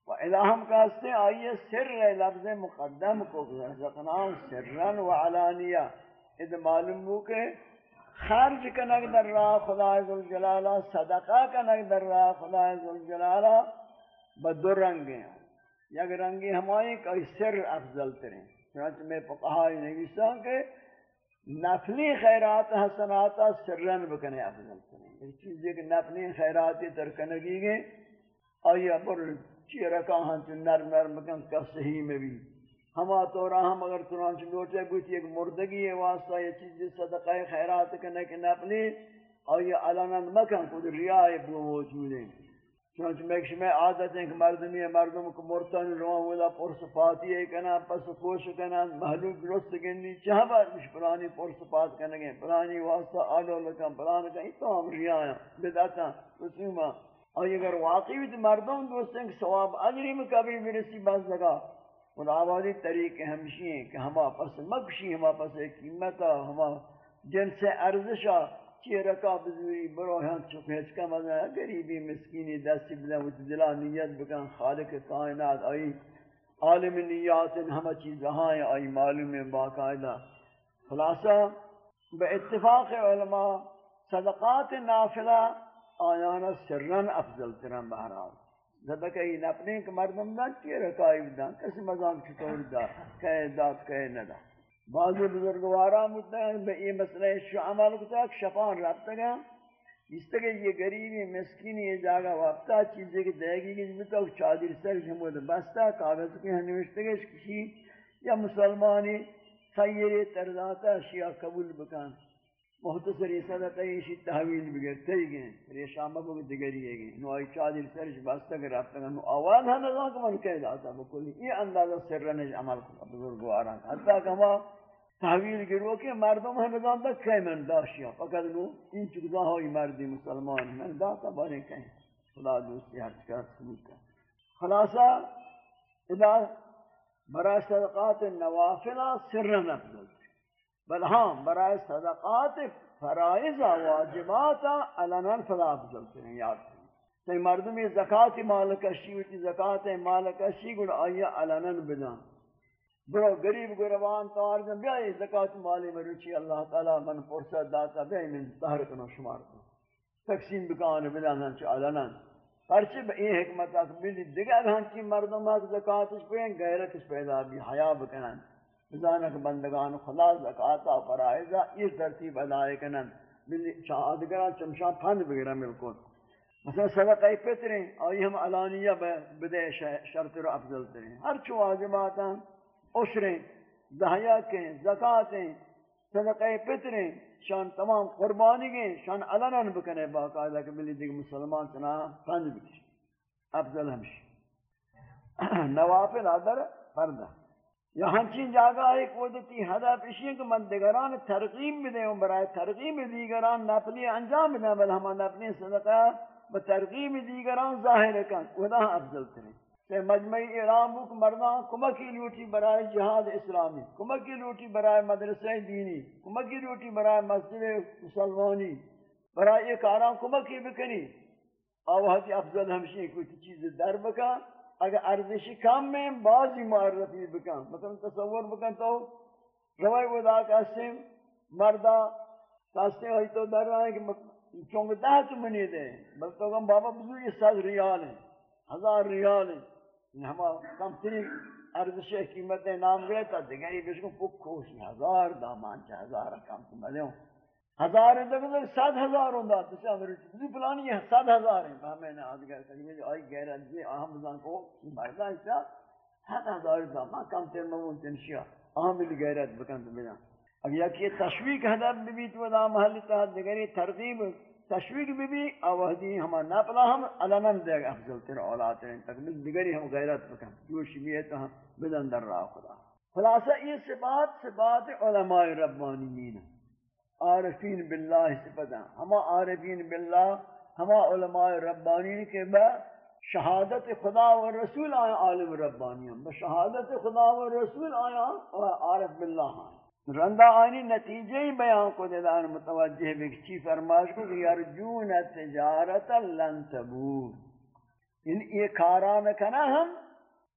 و الہم کہتے ہیں آئی سر لفظ مقدم کو رزقناہم سرن و علانیہ۔ اذا معلوم ہو کہ خرج کنک در راہ خدا عزوجلالہ صدقہ کنک در راہ خدا عزوجلالہ بدو رنگ ہیں۔ یک رنگی ہمائی کا سر افضل ترین۔ چنانچہ میں پقہائی نویسا کہ نفلی خیرات حسنات سرن بکنے افضل ترین ایک چیز ہے کہ نفلی خیراتی ترکنگی گئے آیا پر چیرکا ہاں چن نرم نرم بکن کا صحیح میں بھی۔ ہما تو ہم اگر چنانچہ لوٹے گوچی ایک مردگی ہے واسطہ یہ چیز صدقہ خیرات کرنے کے نفلی آیا علانن مکن کود ریاء بو موجود ہیں۔ چونچہ میں میں عادت ہے کہ مردمی ہے، مردم کو مرتن روان ولا پر صفاتی ہے کنا پس پوش کنا محلوق درست گنی چاہ بار مش پرانی پر صفات کنا گئے، پرانی واسطہ آلو لکن پرانی کا تو ہم ریا ریایا بدعتا رسوما اور اگر واقعی بھی مردم دوست ہیں کہ ثواب اجری میں کبھی برسی باز لگا۔ ان آبادی طریقے ہمشی ہیں کہ ہما پس مکشی ہما پس قیمتا ہما جن سے ارزشا چی رکا بزوری برو ہاں چک ہچ کا مزہ ہے غریبی مسکینی دستی بلا و دلا نیت بکن. خالق کائنات آئی عالم نیات ہم چیز ہاں آئی معلوم باقاعدہ خلاصہ بے اتفاق علماء صدقات نافلہ آیانا سرن افضل ترن بہرحال صدقہ ہی نپنے کہ مردم دا چی رکائی بدان کسی مزام چطور دا کہے داد کہے ندا. بعض بزرگوارا مدد ہیں بے یہ مسئلہ شو عمل کو تک شفان رابطہ گا اس طرح یہ غریبی، مسکینی یہ جاگا وقتا چیزیں کہ دے گی کہ جب چادر سر جمود بستا کاغذ کے ہنوشتے گے کسی یا مسلمانی، خیری ترزاتا شیعہ قبول بکان محتصری صدقہ ایشی تحویل بگر تی گئے ریشامہ کو بھی دگری ہے گئے نو آئی چادر سرش بستا کر رابطہ گا نو آواز ہاں نظام کو من کہہ داتا بکلی. یہ اندازہ سر رنج عمل کو بزرگواران. حتی کہ ہما تحویل گرو کہ مردم ہم نظام تک کہیں من داشیا فقط نو ان چکزا ہوئی مردی مسلمان، من داتا بارے کہیں۔ خدا دوستی ہر چکر سبوت کا خلاصہ، ادا برای صدقات نوافلہ سرن افضل بل ہاں برای صدقات فرائض واجبات علنا فلا افضل ہیں یعنی یاد کریں۔ تو مردمی زکاة مال کشی ہوتی زکاة مال کشی گل آیا علنا بدان۔ برو غریب گروان توارجن بیائی زکاة مالی مروچی اللہ تعالی، من فرصت داتا، بیائی من تحر کنو شمار کنو تقسیم بکان بدان چو علنا پرچہ بے این حکمت اکبری دیگر ہنچی مردم آک زکاة پہ غیرت پیدا بھی حیاء بکنن۔ بزانک بندگان خدا زکاة فرائضہ یہ ترتیب ادائے کنن۔ شہادگران چمشان پھند بگرہ ملکن مثلا صدقہ پتریں، آئی ہم علانیہ بدے شرط رو افضل تریں۔ ہر چو واجباتا عشریں دہیاتیں زکاتیں صدقہ پتریں شان تمام قربانی گئیں شان علنان بکنے باقاعدہ کہ ملی دیکھ مسلمان چنا پھند بکش۔ افضل ہمشی۔ [CLEARS THROAT] نوافل آدر پردہ یا ہنچین جاگا ایک وقتی ہدف اسی ہے کہ من دیگران ترغیب بدے ہوں برای ترغیب دیگران نفلی انجام بدے بل ہما نفلی صدقہ بترغیب دیگران ظاہر کن۔ ودا افضل ترین۔ کہ مجمعی اعلام بک مردان کمکی لوٹی برای جہاد اسلامی، کمکی لوٹی برای مدرسہ دینی، کمکی لوٹی برای مسجد مسلمانی برای ایک آرام کمکی بکنی۔ آوہتی افضل ہمشی کوئی چیز در بکا، اگر ارزشی کم میں بعضی معرفی بکن مثلا تصور بکن تو روائی ودا کسیم مردہ کستے ہوئی تو در رہا ہے کہ چونکہ دہ تو منی دے بلکہ تو بابا بزرگی سات ریال ہیں، ہزار ریال ہیں۔ ہما کم تری ارزش قیمت نام گئے تا دیگری بشکو پک خوش ہزار دامان چا ہزار کم تو ملیوں ہزار ہیں تو سات ہزار ہوں دا تسے امری چیزی پلانی یہ سات ہزار ہیں ہمیں نے آدھ گئے تقریباً جو آئی گہرہ جی اہم بزان کو مردہ ایسا سات ہزار دا ما کم تیر ممون تنشیا اہم بلی گہرت بکن تو بنا اب یکی تشویق حدب بھی تو دا محلی تحت دیگری ترغیب ہے تشویق بھی بھی آوہدی ہما ناپلا ہم علنم دے گا، افضل تیر اولاد ہیں تقریباً دیگری ہم غیرت بکن، جوشی بھی ہے تو ہم بدن در راہ خدا۔ خلاصہ یہ صفات صفات علماء ربانیین ہیں عارفین باللہ صفتہ ہما عارفین باللہ، ہما علماء ربانی کے با شہادت خدا و رسول آیا، عالم ربانی ہم شہادت خدا و رسول آیا عارف باللہ آیا۔ رندہ آنی نتیجہ ہی بیان کو دیدان متوجہ بھی چی فرماش کو کہ یرجون تجارت لن تبور۔ ان یہ کاران کنا ہم؟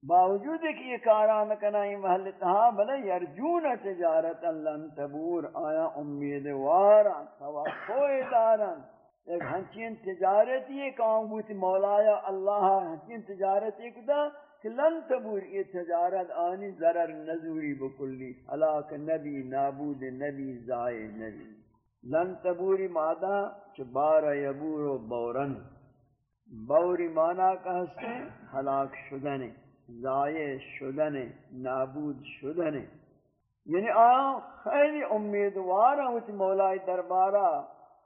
باوجود کہ یہ کاران کنائی محل تہا، بلے یرجون تجارت لن تبور۔ آیا امیدوارا توقع دارن ایک ہنچین تجارت یہ کام بوتی مولایا اللہ، ہنچین تجارت یہ کتا کہ لن تبور یہ تجارت آنی ضرر نزوری بکلی علاق نبی، نابود نبی زائے نبی. لن تبوری مادہ چبار یبور و بورن. بوری مانا کا ہستے ہلاک شدنے ضائع شدن نابود شدن یعنی آیا خیلی امیدوار ہوتی مولائی دربارہ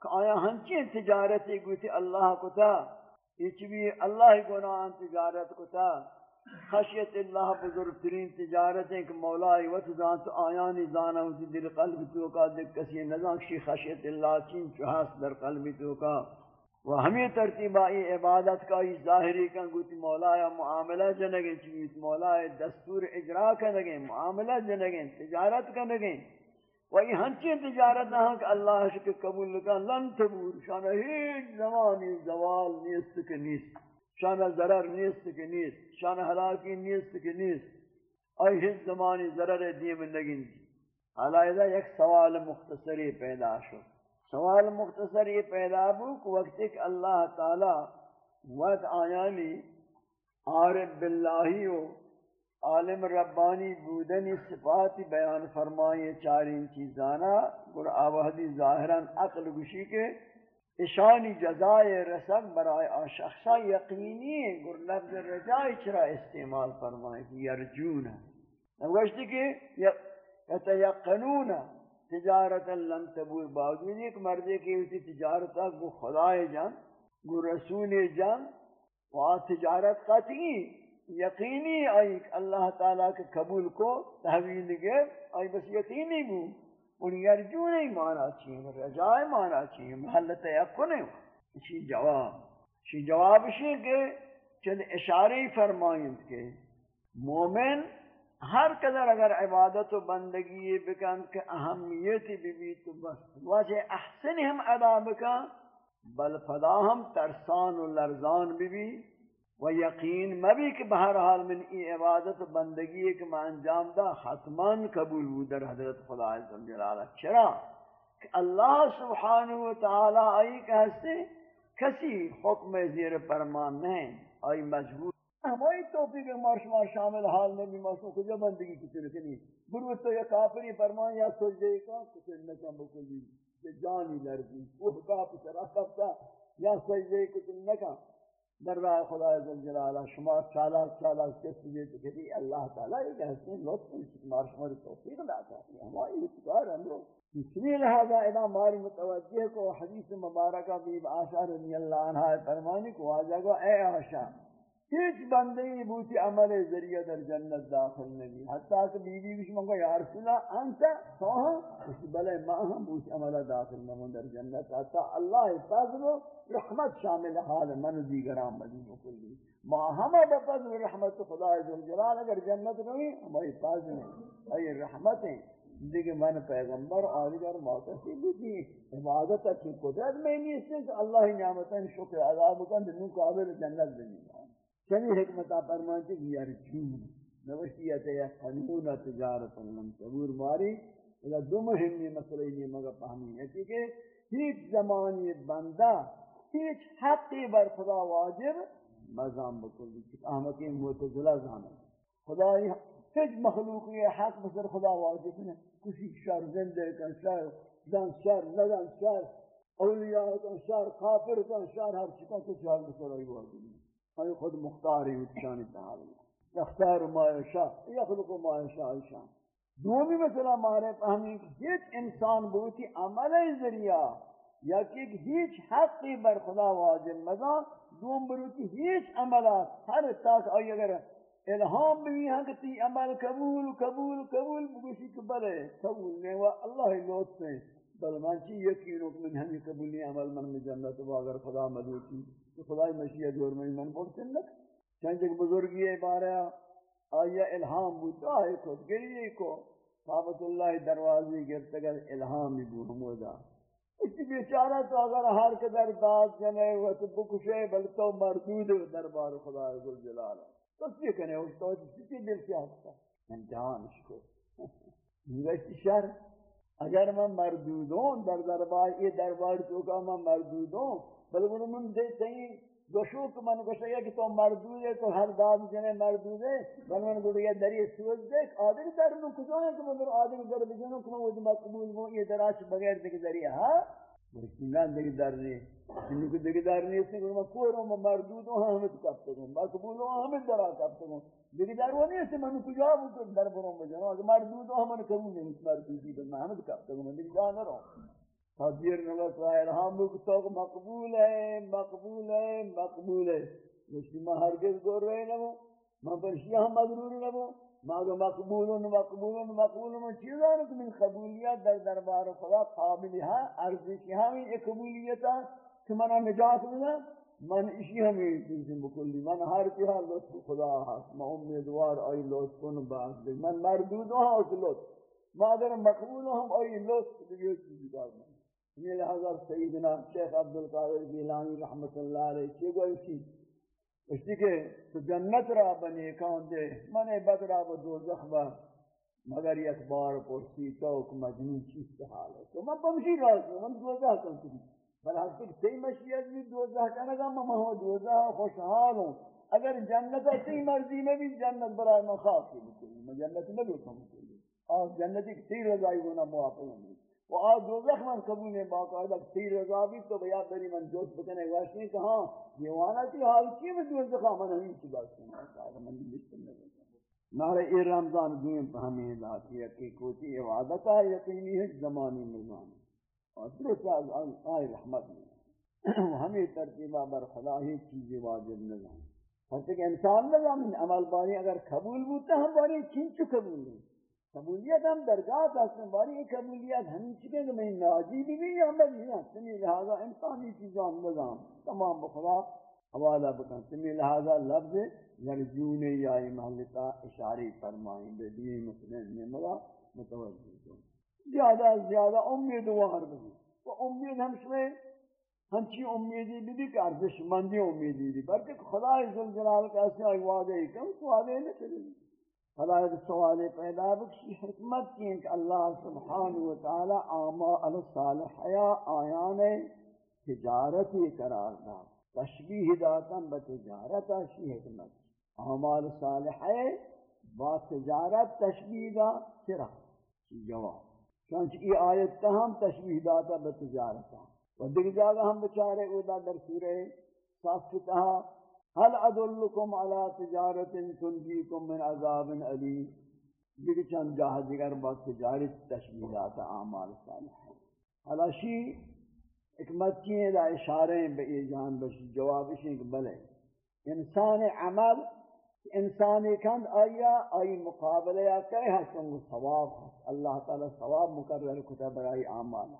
کہ آیا ہنچی تجارتی گوتی اللہ کو تا، یہ بھی اللہ گناہ تجارت کو تا. خشیت اللہ بزرگ ترین تجارت ہے کہ مولائی وقت زان تو آیانی زانا ہوتی دل قلب تو کا دل کسی نظام شی خشیت اللہ چین چوہاس در قلب تو کا و ہمیں ترتیبہ ای عبادت کا ای ظاہری کن گوتی مولا یا معاملہ جنگیں چویت مولا دستور اجرا کنگیں معاملہ جنگیں تجارت کنگیں و ای ہنچین تجارت نہ ہاں کہ اللہ شکر قبول لکن لن تبور شانہ ہیچ زمانی زوال نیست کے نیست شانہ ضرر نیست کے نیست شانہ حلاکی نیست کے نیست. ای ہیچ زمانی ضرر دیم نگن حالا ایک سوال مختصری پیدا شد. سوال مختصر یہ پیدا ہو وقت ایک اللہ تعالی وقت آیانی عارف باللہی ہو عالم ربانی بودنی صفات بیان فرمائے چارین چیزانا گر آوہدی ظاہراً عقل گشی کے اشانی جزائے رسک برائے آشخصا یقینی ہے گر لفظ رجائی چرا استعمال فرمائے کہ یرجون. ہے نوشتی کہ یتیقنون. تجارت لن تبور باوجود ایک مردے کی اسی تجارت کو خدا جان، گو رسول جان وہاں تجارت قطعی. یقینی آئی اللہ تعالیٰ کے قبول کو، تحویل گئے آئی بس یقینی بو. ان یرجو نہیں مانا چاہیے رجائے مانا چاہیے محلت یقن ہے اسی جواب اسی جواب اسی کہ چند اشارے فرمائیں کہ مومن ہر قدر اگر عبادت و بندگی بکن کہ اہمیتی بھی بھی تو بس واجہ احسن ہم ادا بکن، بل فدا ہم ترسان و لرزان بھی بھی و یقین مبی کہ بہرحال من ای عبادت و بندگی کہ میں انجام دا حتمان قبول ہو در حضرت خدا عزم جلالہ چرا؟ کہ اللہ سبحانہ و تعالی آئی کہ ہستے کسی حکم زیر فرمان نہیں آئی مجبور۔ ہماری توفیق مارش مار شامل حال میں بھی مارشوں کو جب بندگی کی طرح نہیں۔ گروہ تو یہ کافری فرمان یا سوچ دے کا کچھ نکم بکلی جانی لرزی، وہ کافی سرا کفتا یا سوچ دے کچھ نکم در راہ خدا عزم جلالہ شما چالاک چالاک کس لیے تو کہتی اللہ تعالیٰ یہ کہتے ہیں لطف ان مارش ماری توفیق لاتا ہے ہماری اتکار ہم لوگ اس لیے لہذا ادا ماری متوجہ کو حدیث مبارکہ بیب آشا رضی اللہ عنہ فرمانی کو آجا گو اے آشا ہیچ بندے ہی بوتی عمل ذریعہ در جنت داخل نہیں حتیٰ کہ بی بی بشم کو یا رسول اللہ انتا سوہاں اس بلے ماں ہم بوتی عمل داخل نہیں در جنت حتیٰ اللہ فضل و رحمت شامل حال من دیگران مدین و کلی ما ہمیں بفضل رحمت خدا جلال اگر جنت نہیں ہمیں فضل نہیں ای رحمتیں دیکھ من پیغمبر آدھگر موتسی بھی عبادت اچھی قدرت میں نہیں اس سے اللہ نعمتیں شکر عذاب کن دنوں قابل جنت بنی چمی حکمتہ فرمانتی کہ یار یرجون نوشتیت ہے قانون تجارت لم تبور ماری۔ اذا دو مهمی مسئلہ نہیں مگا پہمی ہے کہ ہیچ زمانی بندہ ہیچ حقی بر خدا واجب مزام بکلی کہ احمقی معتزلہ زانا خدا ہیچ مخلوقی حق بسر خدا واجب ہے کسی شر زندے کن شر، زن شر، نزن شر، اولیاء کن شر، کافر کن شر، ہر چکا کچھ حال بسر آئی واجب ہے آئی خود مختاری اتشانی تحالی یختار ما یشاء، یخلق ما یشاء شان دومی مثلا مارے فهمی ہیچ انسان بوتی عمل ذریعہ، یا کہ ہیچ حقی بر خدا واجب مزا دوم بروتی ہیچ عملات ہر تاک آئی اگر الہام بھی ہیں کہ تی عمل قبول قبول قبول بگوشی کہ بلے قبول نہیں و اللہ لوت سے۔ بل من چی یقین من ہمی قبولی عمل، من میں جنت و اگر خدا مدوتی تو خدای مشیعت دور میں من بولتے لک چند ایک بزرگی بارے آیا الہام بود آئے کو گریے کو ثابت اللہ دروازی گرتگر الہامی بو ہمودا اس بیچارہ تو اگر ہر قدر داد جنے ہوا تو بکشے، بل مردود دربار خدا عزل جلال۔ تو سی کنے اس تو سی دل سے ہستا امتحان اس کو۔ نوشت شر، اگر میں مردودوں در دربار، یہ دربار تو کا میں مردودوں بل من دے تہیں گوشو کہ من گوشو یا کہ تو مردود ہے، تو ہر داد جنے مردود ہے من من گوشو یا دری سوز دیکھ آدھر در من کجو ہے کہ من در آدھر در بجنو کہ من وہ مقبول ہوں یہ دراش بغیر دیکھ ذریعہ ہاں؟ مرسینان دیکھ در نہیں انہوں کو دیکھ در نہیں، اس نے کہا کوئی رو میں مردود ہوں ہاں، حمد کب تک ہوں، مقبول ہوں ہاں، حمد درا کب تک ہوں دیکھ در وہ نہیں اس من کجا ہوں در بروں بجنو اگر مردود ہوں من کبھی نہیں اس مردودی بل حمد کب تک ہوں دیکھ جا نہ رہوں حضیر نبت ظاہر ہم بکتوک مقبول ہے مقبول ہے مقبول ہے. مجھتی میں ہرگز گور رہے نبو میں پرشی ہم مغرور نبو. میں مقبولون مقبولون مقبولون چیزان کہ من قبولیت در دربار خدا قابل ہے ارزشی ہمیں ایک قبولیتا کہ منہ نجات منا من اشی ہمیں چیزیں بکلی. من ہر کیا لطف خدا ہے میں امیدوار آئی لطف کن باز دیکھ. من مردود ہوں اس لطف. ما اگر مقبول ہم آئی لطف دیکھ چیزی دار من یہ لہذا سیدنا شیخ عبدالقادر جیلانی رحمت اللہ علیہ چی گوئی تھی؟ اسی کہ تو جنت را بنی کان دے، من بد را با دوزخ با، مگر یک بار پرسی تو مجنون چیز حال ہے؟ تو من بمشی راز ہوں من دوزخ کرتی ہوں بل تک تی مشیت بھی دوزخ کنگا من ہوں دوزخ خوشحال ہوں. اگر جنت تی مرضی میں بھی جنت برای من خاصی بکلی میں جنت میں بھی کم کلی اور جنتی تی رضائی ہونا موافق نہیں و آ دوزخ من قبول ہے باقاعدہ تی رضا بھی تو بیا بری من جوش بکنے واشنی کہ ہاں دیوانا کی حال کی میں دوزخ من ہمیں کی بات سنا ہے من لکھن نہیں نارے اے رمضان دویم فہمی ذاتی ہے، کہ کوتی عبادت ہے، یقینی ہے زمانی نظام اور درست از آئی رحمت میں ہمیں ترتیبہ بر خدا ہی چیزی واجب نظام ہر تک انسان نظام، عمل بانی اگر قبول بوتا ہم باری بانی چنچو قبول نہیں۔ قبولیت ہم درجات ہیں باری یہ قبولیت ہمیں چکے کہ میں ناجی بھی نہیں ہم بھی ہیں سمی لہذا انسانی چیزاں نظام تمام بخلا حوالہ بکن۔ سمی لہذا لفظ یرجون یا محلتا اشاری فرمائیں بے دی مسلم نے ملا متوجہ کو زیادہ زیادہ امیدوار بھی وہ امید ہم سے ہنچی امیدی بھی بھی کہ ارزش مندی امیدی بھی بلکہ خدا عزل جلال کا ایسے آئی وعدے کم تو وعدے نہ کریں خدای سوال پیدا بکشی، حکمت کی کہ اللہ سبحانہ وتعالی اعمال صالحہ آیان تجارتی قرار دا تشبیہ داتا بتجارت شی حکمت. اعمال صالحہ با تجارت تشبیہ دا سرا جواب؟ چونچہ یہ آیت تہم تشبیہ داتا بتجارتا و دیکھ جاگا ہم بچارے اودا در سورہ صاف تہا هل ادلکم علی تجارت تنجیکم من عذاب علیم دیکھ چند جاہ دیگر با تجارت تشمیلات اعمال صالح حلاشی حکمت کی ہے دا اشارے بے جان بشی. جواب اشیں کہ بلے انسان عمل انسان کند آیا؟ آئی مقابلہ یا کہے حسن ثواب اللہ تعالی ثواب مقرر کتا برائی اعمال.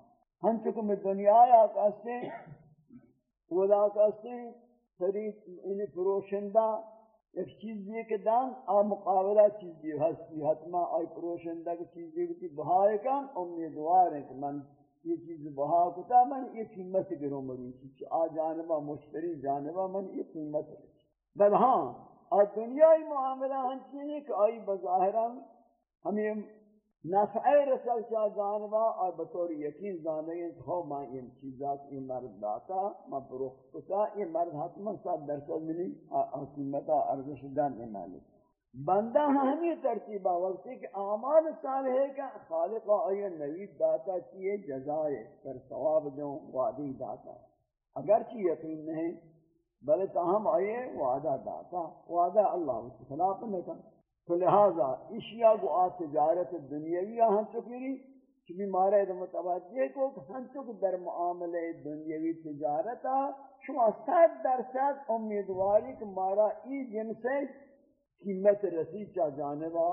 ہم چکم دنیا آیا کہتے ہیں ودا کہتے ہیں خرید این فروشندہ ایک چیز یہ کہ دان آ مقابلہ چیز یہ ہستی حتما آئی فروشندہ کی چیز یہ کہ بہائے کن امیدوار ہیں کہ من یہ چیز بہا کتا من یہ قیمت گروں مروی چیز آ جانبا مشتری جانبا من یہ قیمت ہے بل ہاں اور دنیای معاملہ ہنچینی کہ آئی بظاہران ہمیں نفع رسل چا جانبا اور بطور یقین جانے کہ ہو ماں ان چیزات یہ مرد داتا ماں بروخت کتا یہ مرد حتما ساتھ درصد ملی حکومتا ارزش دن مالک بندہ ہمیں ترتیبہ وقتی کہ اعمال صالح کا خالق آئی نوید داتا چیئے جزائے پر ثواب دوں وعدی داتا. اگرچہ یقین نہیں بلے تاہم آئیے وعدہ داتا. وعدہ اللہ اس خلاف میں کہا تو لہذا اشیاء کو آ تجارت دنیاوی ہم چکری چبی مارے دا متوجہ کو ہم چک در معاملے دنیاوی تجارتا شما صد درصد امیدواری کہ مارا ای جن سے قیمت رسی چا جانبا،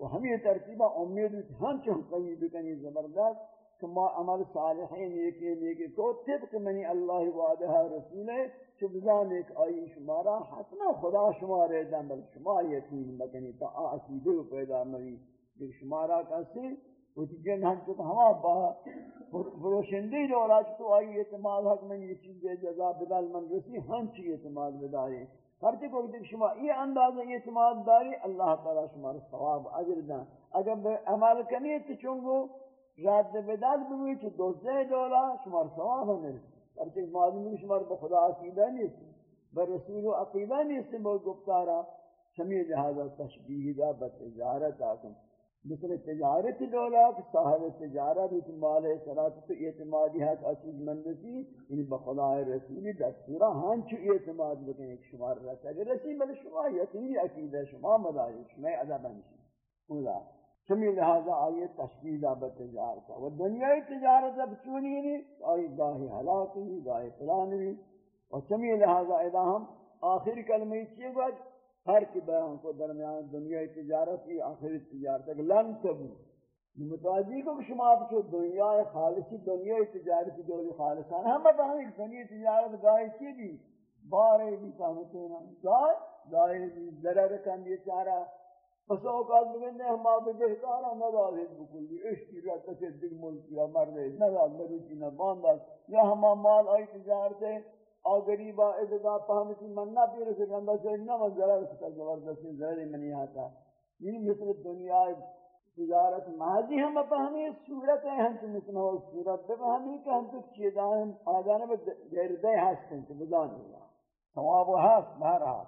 و ہمیں ترتیبہ امید ہم چون قوی کنی زبردست کہ عمل صالحین یکی نیکی کو طبق منی اللہ وعدہ رسول ہے چو بزان ایک آئی شمارا حتما خدا شمارے دن بل شما یقین بکنی تا آسیدے پیدا مری کہ شمارا کسی، وہ جن ہم چکا ہما با فروشندی دولا تو آئی اعتماد حق من یہ چیز جزا بدل من رسی، ہم چی اعتماد بدائے۔ ہر چی کو کہ شما یہ انداز اعتماد داری، اللہ تعالی شمار ثواب اجر دن۔ اگر عمل کنی تو چونگو رد بدل بگوی چو دوزه دولا شمار ثواب ہمیں ہرچہ معلوم ہے شمار بخدا عقیدہ نیست بر رسول و عقیدہ نیست بہت گفتارا شمی لہذا تشبیح دا بتجارت آکن مثل تجارت دولا کہ صاحب تجارت اس مال سرات تو اعتمادی حق اچیز مندسی یعنی بخدا رسولی دستورا ہاں چو اعتماد بکن ایک شمار رسا اگر رسی بل شما یقینی عقیدہ شما مداری شما عذاب انشی اولا چمی لہذا آئیے تشکیل آبت تجارت و دنیای تجارت اب چونی نہیں آئی گاہی حلاق ہوئی گاہی فلان ہوئی و چمی لہذا ادا ہم آخر کلمہ چیئے گا ہر کی بیان کو درمیان دنیای تجارت کی آخری تجارت تک لن تبو متوجہ کو شما آپ کو دنیا خالصی دنیا تجارت جو خالصان. ہم بتا ہیں کہ دنیا تجارت گاہی چی بھی بارے بھی کامتے ہیں گاہی گاہی بھی ضرر کن بیچارہ پس اوقات بگن نے ہم آبے بہتارا ندازید بکلی اشتی رہتا سے دیگ ملکی یا مرد نداز مروچی نبانداز یا ہما مال آئی تجارت ہے اور غریبا ادگا پہمتی من نہ پیرے سے گندہ سے نہ من ضرر سکتا زبردستی ضرر منی آتا یہ مثل دنیا تجارت ماضی ہم پہمی صورت ہے ہم سے مثل ہو صورت بے پہمی کہ ہم تو چیدائیں آجانے میں گردے ہستیں سے بدان ہوا ثواب و ہست بہرحال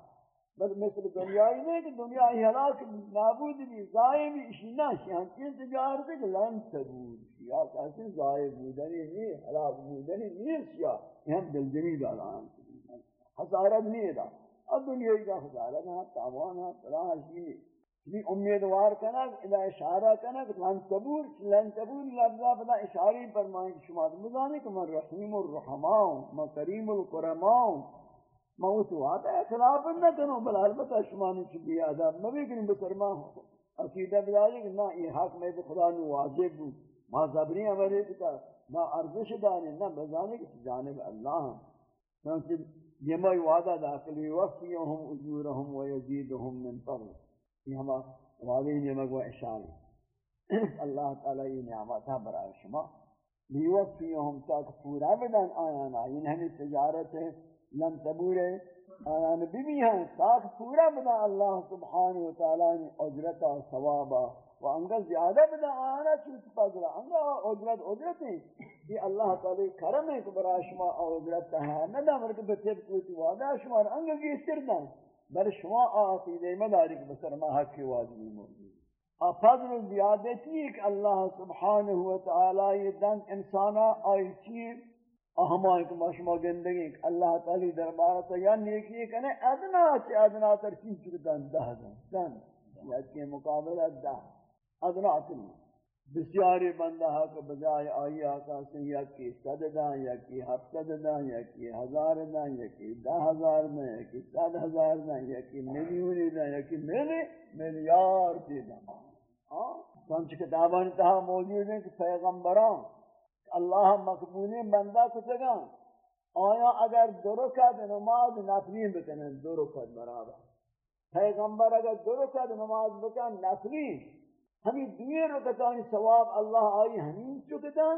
بس مثل دنیای نہیں کہ دنیای ہلاک نابود بھی ضائع بھی اسی نہ شان چیز تجارت کہ لن تبود. یا کہتے ضائع بودنی نہیں ہلاک بودنی نہیں یا ہم دل جمی داران حسارت نہیں دا اب دنیای کا حسارت ہے تاوان ہے فلاں اسی نہیں یعنی امیدوار کنا الى اشارہ کنا لن تبور لن تبور لفظہ بدا اشاری فرمائیں کہ شما مزانے کہ من رحیم الرحماؤں من کریم القرماؤں موضوعات اخلاف نہ کرو بل البتہ شمانی چ بھی ادب نبی کریم بسرما ہو عقیدہ بلالی کہ نہ یہ حق میں خدا نو واجب ما صبری عمل کتا نہ ارزش دانے، نہ بزانے کہ جانب اللہ چونکہ یہ میں وعدہ داخلی وفیہم اجورہم ویزیدہم من فضل۔ یہ ہم وعدے نے مگو اشارے اللہ تعالی یہ نعمت ہے برائے شما۔ لیوفیہم تاک پورا بدن آیانا یہ ہمیں تجارت ہے۔ لم تبورے آیان بی بھی ہیں تاک پورا بدا اللہ سبحانہ وتعالی نے اجرت ثوابا و انگا زیادہ بدا آنا چوت پذرا انگا اجرت اجرت ہیں یہ اللہ تعالی کرم ہے کہ برا شما اجرت ہے. ندا مرک بچت کوئی وعدہ شما. انگا کی سردن بل شما آقیدے مداری کہ بسر ما حق کی واجبی موجود فضل زیادتی ایک اللہ سبحانہ وتعالی دن انسانا آئی چیز اہمان کو مشما گندگی اللہ تعالی دربار تو یا نیکی کنے ادنا چ ادنا تر چین چکتن دہ دن دن یا کے مقابلہ دہ ادنا تن بسیاری بندہ کو بجائے آئی آقا سے یا کی صد دان یا کی ہفتہ دان یا کی ہزار دان یا کی دہ ہزار دان یا کی صد ہزار دان یا کی ملیونی دان یا کی ملی ملیار دی دان ہاں سمجھ کتابان تہا موجود ہیں کہ پیغمبران اللہ مقبولی بندہ کتگا آیا اگر دو رکعت نماز نفلی بکنن دو رکعت برابر. پیغمبر اگر دو رکعت نماز بکن نفلی ہمیں دوی رکعتانی ثواب اللہ آئی ہمیں چکتا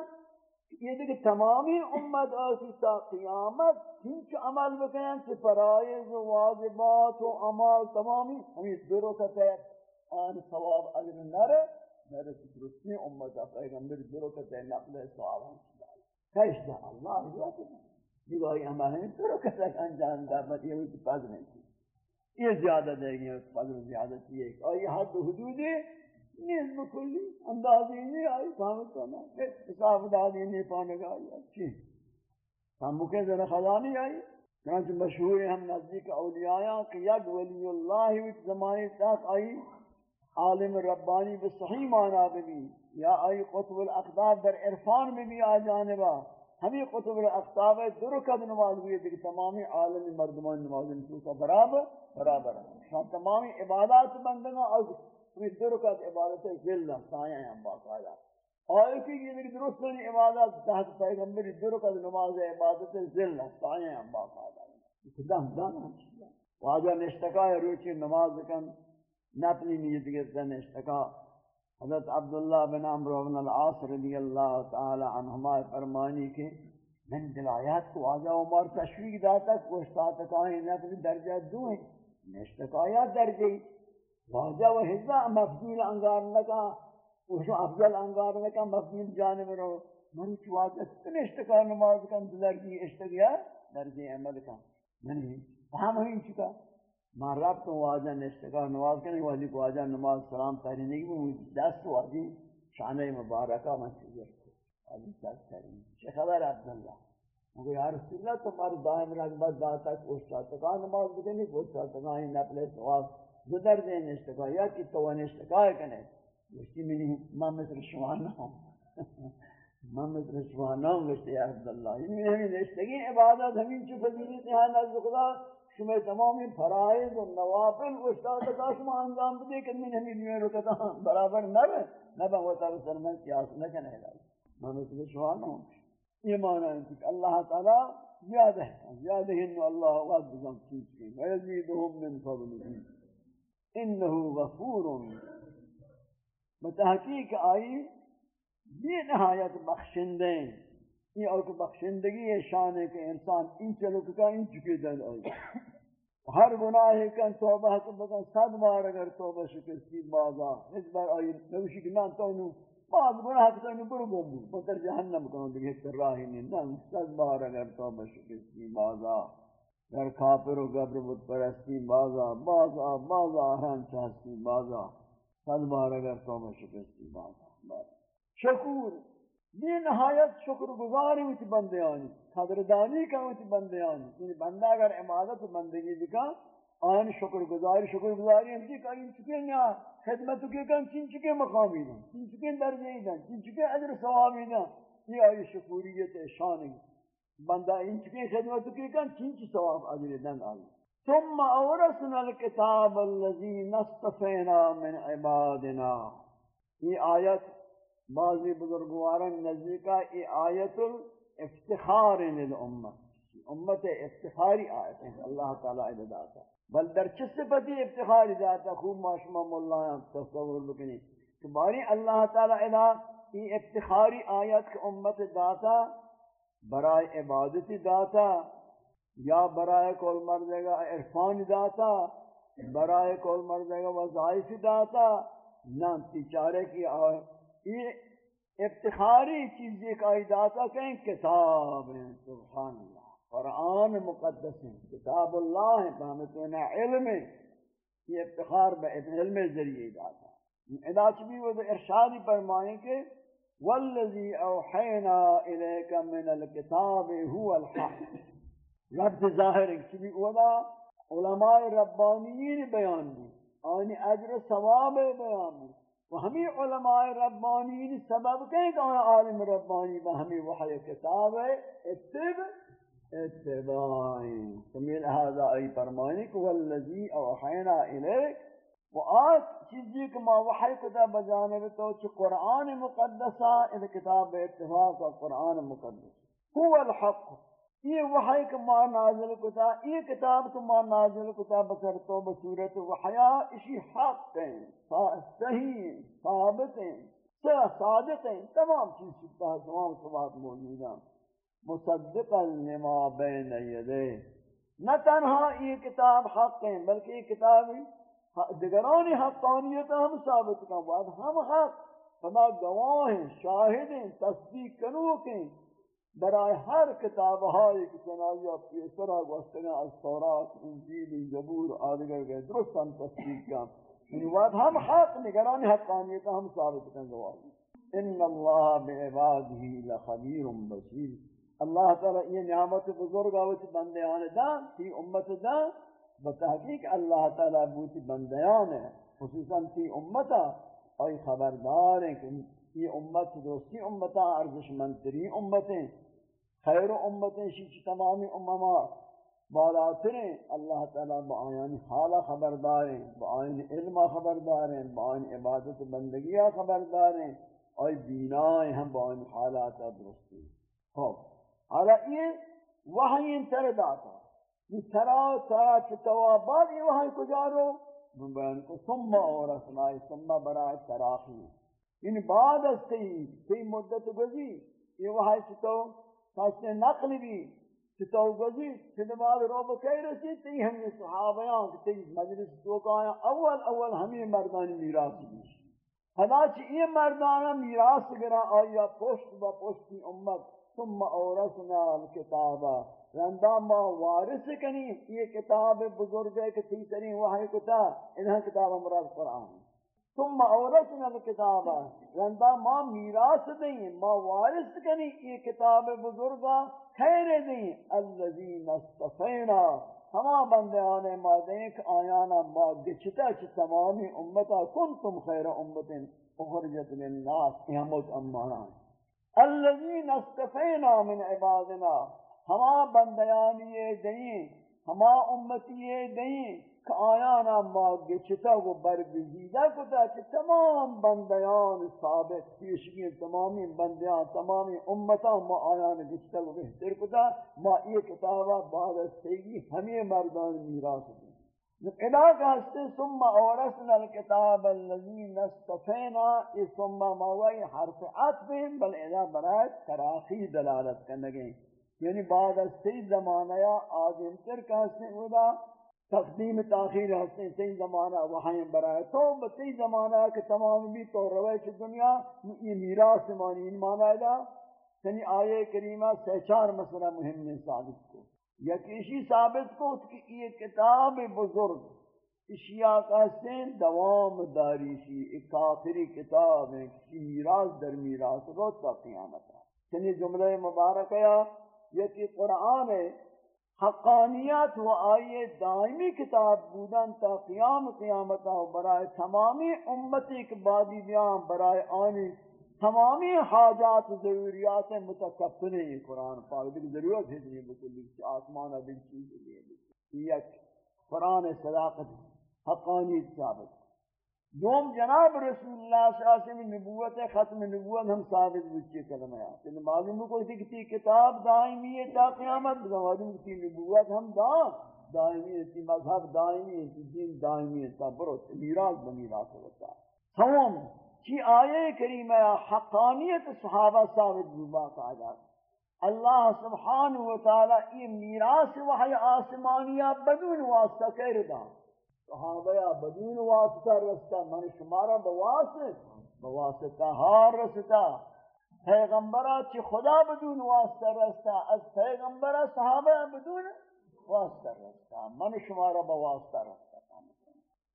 یہ دیکھ تمامی امت آتی تا قیامت ہنچ عمل بکنن کہ فرائض و واجبات و عمال تمامی ہمیں درو کتے آن ثواب اجر نرے میرے درستی امت پیغمبر درو کتے نقل ثواب ہم کیش دا اللہ ذات دیوائی عمل ہیں درو کتے انجام دا بس یہ ہوئی پاس نہیں تھی یہ زیادہ دے گی فضل زیادہ تھی ایک اور یہ حد حدود ہے نیز بکلی اندازی نہیں آئی فهمت کرنا حساب دادی نہیں پانے گا چی ہم مکہ ذرا خزانی آئی چنانچہ مشہور ہم نزدیک اولیاء کہ یک ولی اللہ وچ زمانے تک آئی عالم ربانی بصحیح معنی بھی یا آئی قطب الاقدار در عرفان میں بھی آ جانبا. ہمیں قطب الاقدار درکت نماز ہوئی تھی تمامی عالم مردمان نماز کا برابر برابر ہے۔ تمامی عبادات بندگاں اور ہمیں در رکعت عبادت ذلہ سایہ ہیں باقاعدہ اور کی یہ درست نہیں عبادت تحت پیغمبر در رکعت نماز عبادت ذلہ سایہ ہیں۔ باقاعدہ دم دم واجہ نشتکا روچی نماز کن نپنی نیت کے کرتا نشتکا حضرت عبداللہ بن عمرو بن العاص رضی اللہ تعالی عنہما فرمانی کے من دلایات کو واجہ عمر تشویق داتا کہ وہ استاتکائیں نپنی درجہ دو ہیں نشتکایات درجہ واجہ و حضا مفضول انگار لکا وشو افضل انگار لکا مفضول جانب رو۔ منی چو واجہ کتنے اشتکا نماز کن درجی اشتکیا درجی عمل کن منی یعنی فهم ہوئی چکا۔ ما رب تو واجہ نشتکا نماز کنی واجی کو واجہ نماز سلام تحری نہیں کہ دست واجی شانہ مبارکہ من چیزر واجی دست تحری چه خبر عبداللہ مگر یا رسول اللہ تمہاری دائم رغبت داتا کہ اس شاہ نماز بکنی اس شاہ تکا ہی نپلے سواب گذر دیں اشتکا یا کہ تو ان اشتکا کنے گوشتی منی من مثل شما نام. [LAUGHS] من مثل شما نام گوشتی یا عبداللہ یعنی ہمیں اشتگی عبادت ہمیں چو فضیلیت ہے نزد خدا. شما تمامی فرائض و نوافل و اشتاقتا شما انجام بدے کہ من ہمیں دیویں رکتا ہاں، برابر نہ رہے۔ نہ بہن وہ تابع سرمن سیاس نہ کنے لائے من مثل شما نام یہ معنی ہے کہ اللہ تعالی یاد ہے۔ یاد ہے انو اللہ وعد بزن چیز کی۔ ویزیدہم من فضل انہو غفور۔ بتحقیق آئی، یہ نہایت بخشندے یہ اور بخشندگی ہے، شان ہے کہ انسان ان چلو کا ان چکے دل آئی ہر گناہ کن توبہ کو بکن، صد بار اگر توبہ شکستی بازا. اس بار آئی نوشی کہ نان تو نو بعض گناہ کو تو برو گم بود بکر جہنم کنو دیکھ ایک راہی نہیں نان صد بار اگر توبہ شکستی بازا. در کافر و گبر بود پرستی بازا. بازا بازا ہم چاہستی بازا. صد بار اگر توبہ شکستی بازا. شکور. یہ نہایت شکر گزاری ہوتی بندیانی قدردانی کا ہوتی بندیانی یعنی بندہ اگر عبادت بندگی دکھا آن شکر گزاری شکر گزاری ہم کہ ان چکے نیا خدمت کے کن چن چکے مقامی دن چن چکے درجے دن چن چکے اجر ثوابی دن یہ آئی شکوریت شانی بندہ ان کی خدمت کی کن چن چنچ ثواب اجر دن آئی ثم اورثنا الكتاب الذي نصطفينا من عبادنا یہ آیت بعضی بزرگواران نزدیکا یہ آیت الافتخار للامت امت. افتخاری آیت ہے، اللہ تعالی ادا عبادت بل در چس صفتی افتخاری ذاتا خوب ماشما مولا تصور بکنی کہ باری اللہ تعالی عبادت یہ افتخاری آیت کہ امت داتا برائے عبادتی داتا، یا برائے کول مردے گا عرفان داتا برائے کول مردے گا وظائف داتا نہ تیچارے کی آئے یہ افتخاری چیز ایک آئی داتا کہیں کتاب ہیں، سبحان اللہ، قرآن مقدس ہیں، کتاب اللہ ہیں فہمتونا علم ہے یہ افتخار با علم ذریعے داتا ادا چبی وہ ارشادی فرمائیں کہ والذي اوحينا اليك من الكتاب هو الحق۔ رب ظاہر ہے کہ ودا علماء ربانیین بیان دی آنی یعنی اجر ثواب بیان دی و ہمیں علماء ربانیین سبب کہیں کہ عالم ربانی و ہمیں وحی کتاب اتب اتباعی سمیل هذا ای فرمانی کہ والذی اوحینا الیک. و آج چیزی کہ ما وحی کتا بجانب تو چی قرآن مقدسہ اذا کتاب اتفاق و قرآن مقدس هو الحق. یہ وحی کہ ما نازل کتا، یہ کتاب کہ ما نازل کتا بسر تو بصورت وحیا اسی حق ہیں صحیح ثابت ہیں صادق ہیں تمام چیز سکتا ہے تمام صفات موجود ہیں مصدقا لما بین یدے نہ تنہا یہ کتاب حق ہیں بلکہ یہ کتاب دگرانی حقانیت ہم ثابت کا بعد ہم حق، فما گواہ ہیں شاہد ہیں تصدیق کنوک ہیں برائے ہر کتاب ہائی کی سنائیہ پیسرہ گوستگاں از تورات، انجیل، زبور آدگر گئے درست ہم تصدیق کا ان وقت ہم حق، نگران حقانیت ہم ثابت کن گواہ ان اللہ بعباده لخبیر بصیر. اللہ تعالی یہ نعمت بزرگ آوچ بندیان دا تی امت دا بتحقیق اللہ تعالی بوتی بندیان ہے خصوصا تی امتا. اور خبردار ہیں کہ یہ امت دوستی امتا ارزش منتری امتیں خیر امتیں شیچ تمامی امما بالاتر اللہ تعالیٰ بآیان حالہ خبردار ہیں بآیان علم خبردار ہیں بآیان عبادت بندگیہ خبردار ہیں اور بینائیں ہم بآیان حالات درستی. خوب حالا یہ وحی انتر داتا. یہ ترا ترا چتوا بعد یہ وحی کجارو من بیان کو ثم اور اسمائی ثم برائے تراخی. ان بعد از تی تی مدت گزی یہ وحی چتو خاصے نقل بھی چتو گزی؟ چند بعد رو بکی رسی تی ہم یہ صحابیان تی مجلس تو اول اول ہمیں مردانی میراث بھی حدا چی یہ مردانہ میراث گرا آیا پشت با پشتی امت؟ ثم اورثنا الكتابہ رندا ما وارث کنی یہ کتاب بزرگ ہے کہ تیسری وحی کتا انہا کتاب مراد قرآن. ثم اورثنا الكتاب رندا ما میراث دیں ما وارث کنی یہ کتاب بزرگا خیر دیں الذین استفینا ہما بندیان ما دیں کہ آیانا ما گچتا چھ تمامی امتا کنتم خیر امت اخرجت للناس۔ احمد امانا الذین استفینا من عبادنا۔ ہما بندیانی دئیں ہما امتی دئیں۔ کہ آیانا ما گچتا و برگزیدہ کتا کہ تمام بندیان ثابت، پیشگی تمامی بندیان، تمامی امتا ما آیانا گچتا و بہتر کتا ما یہ کتابہ بعد از سیگی ہمیں مردان میراث دیں ادا کہستے ثم اورثنا الكتاب الذين استفینا یہ ثم موئی حرف عطف بل ادا برای تراخی دلالت کرنے گئیں یعنی بعد از سی زمانہ آدم تر کا حسن اولا تقدیم تاخیر حسن سی زمانہ وحیم برائے تو بسی زمانہ کہ تمام بھی تو رویش دنیا یہ میراث مانی ان مانا دا یعنی آیے کریمہ سہچار مسئلہ مهم نے ثابت کو یا ثابت کو کہ یہ کتاب بزرگ اشیاء کا سین دوام داری شی ایک آخری کتاب ہے کسی میراث در میراث روز کا قیامت ہے یعنی جملہ مبارک ہے یکی قرآن ہے حقانیت و آئیے دائمی کتاب بودن تا قیام قیامتا و برائے تمامی امتی کے بعدی بیان برائے آنی تمامی حاجات و ضروریات متکفل ہیں قرآن پاک دیکھ ضرورت ہے دنیا بکلی کہ آسمان ادھر چیز لیے یک قرآن صداقت حقانیت ثابت دوم جناب رسول اللہ صلی اللہ علیہ وسلم نبوت ختم نبوت ہم ثابت بچے کلمہ ہے۔ تو معلوم کو کہ تی کتاب دائمی ہے تا قیامت معلوم کی نبوت ہم دا دائمی ہے تی مذہب دائمی ہے تی دین دائمی ہے۔ تا برو میراث بمیراث ہوتا۔ سوم، چی آیے کریمہ حقانیت صحابہ ثابت بما قاعدہ اللہ سبحانہ و تعالی یہ میراث وحی آسمانیہ بدون واسطہ کہہ رہا۔ ہاں صحابہ بدون واسطہ رستا، من شمارا بواسط بواسطہ ہار رستا۔ پیغمبرہ چی خدا بدون واسطہ رستا، از پیغمبرہ صحابہ بدون واسطہ رستا۔ من شمارا بواسطہ رستا۔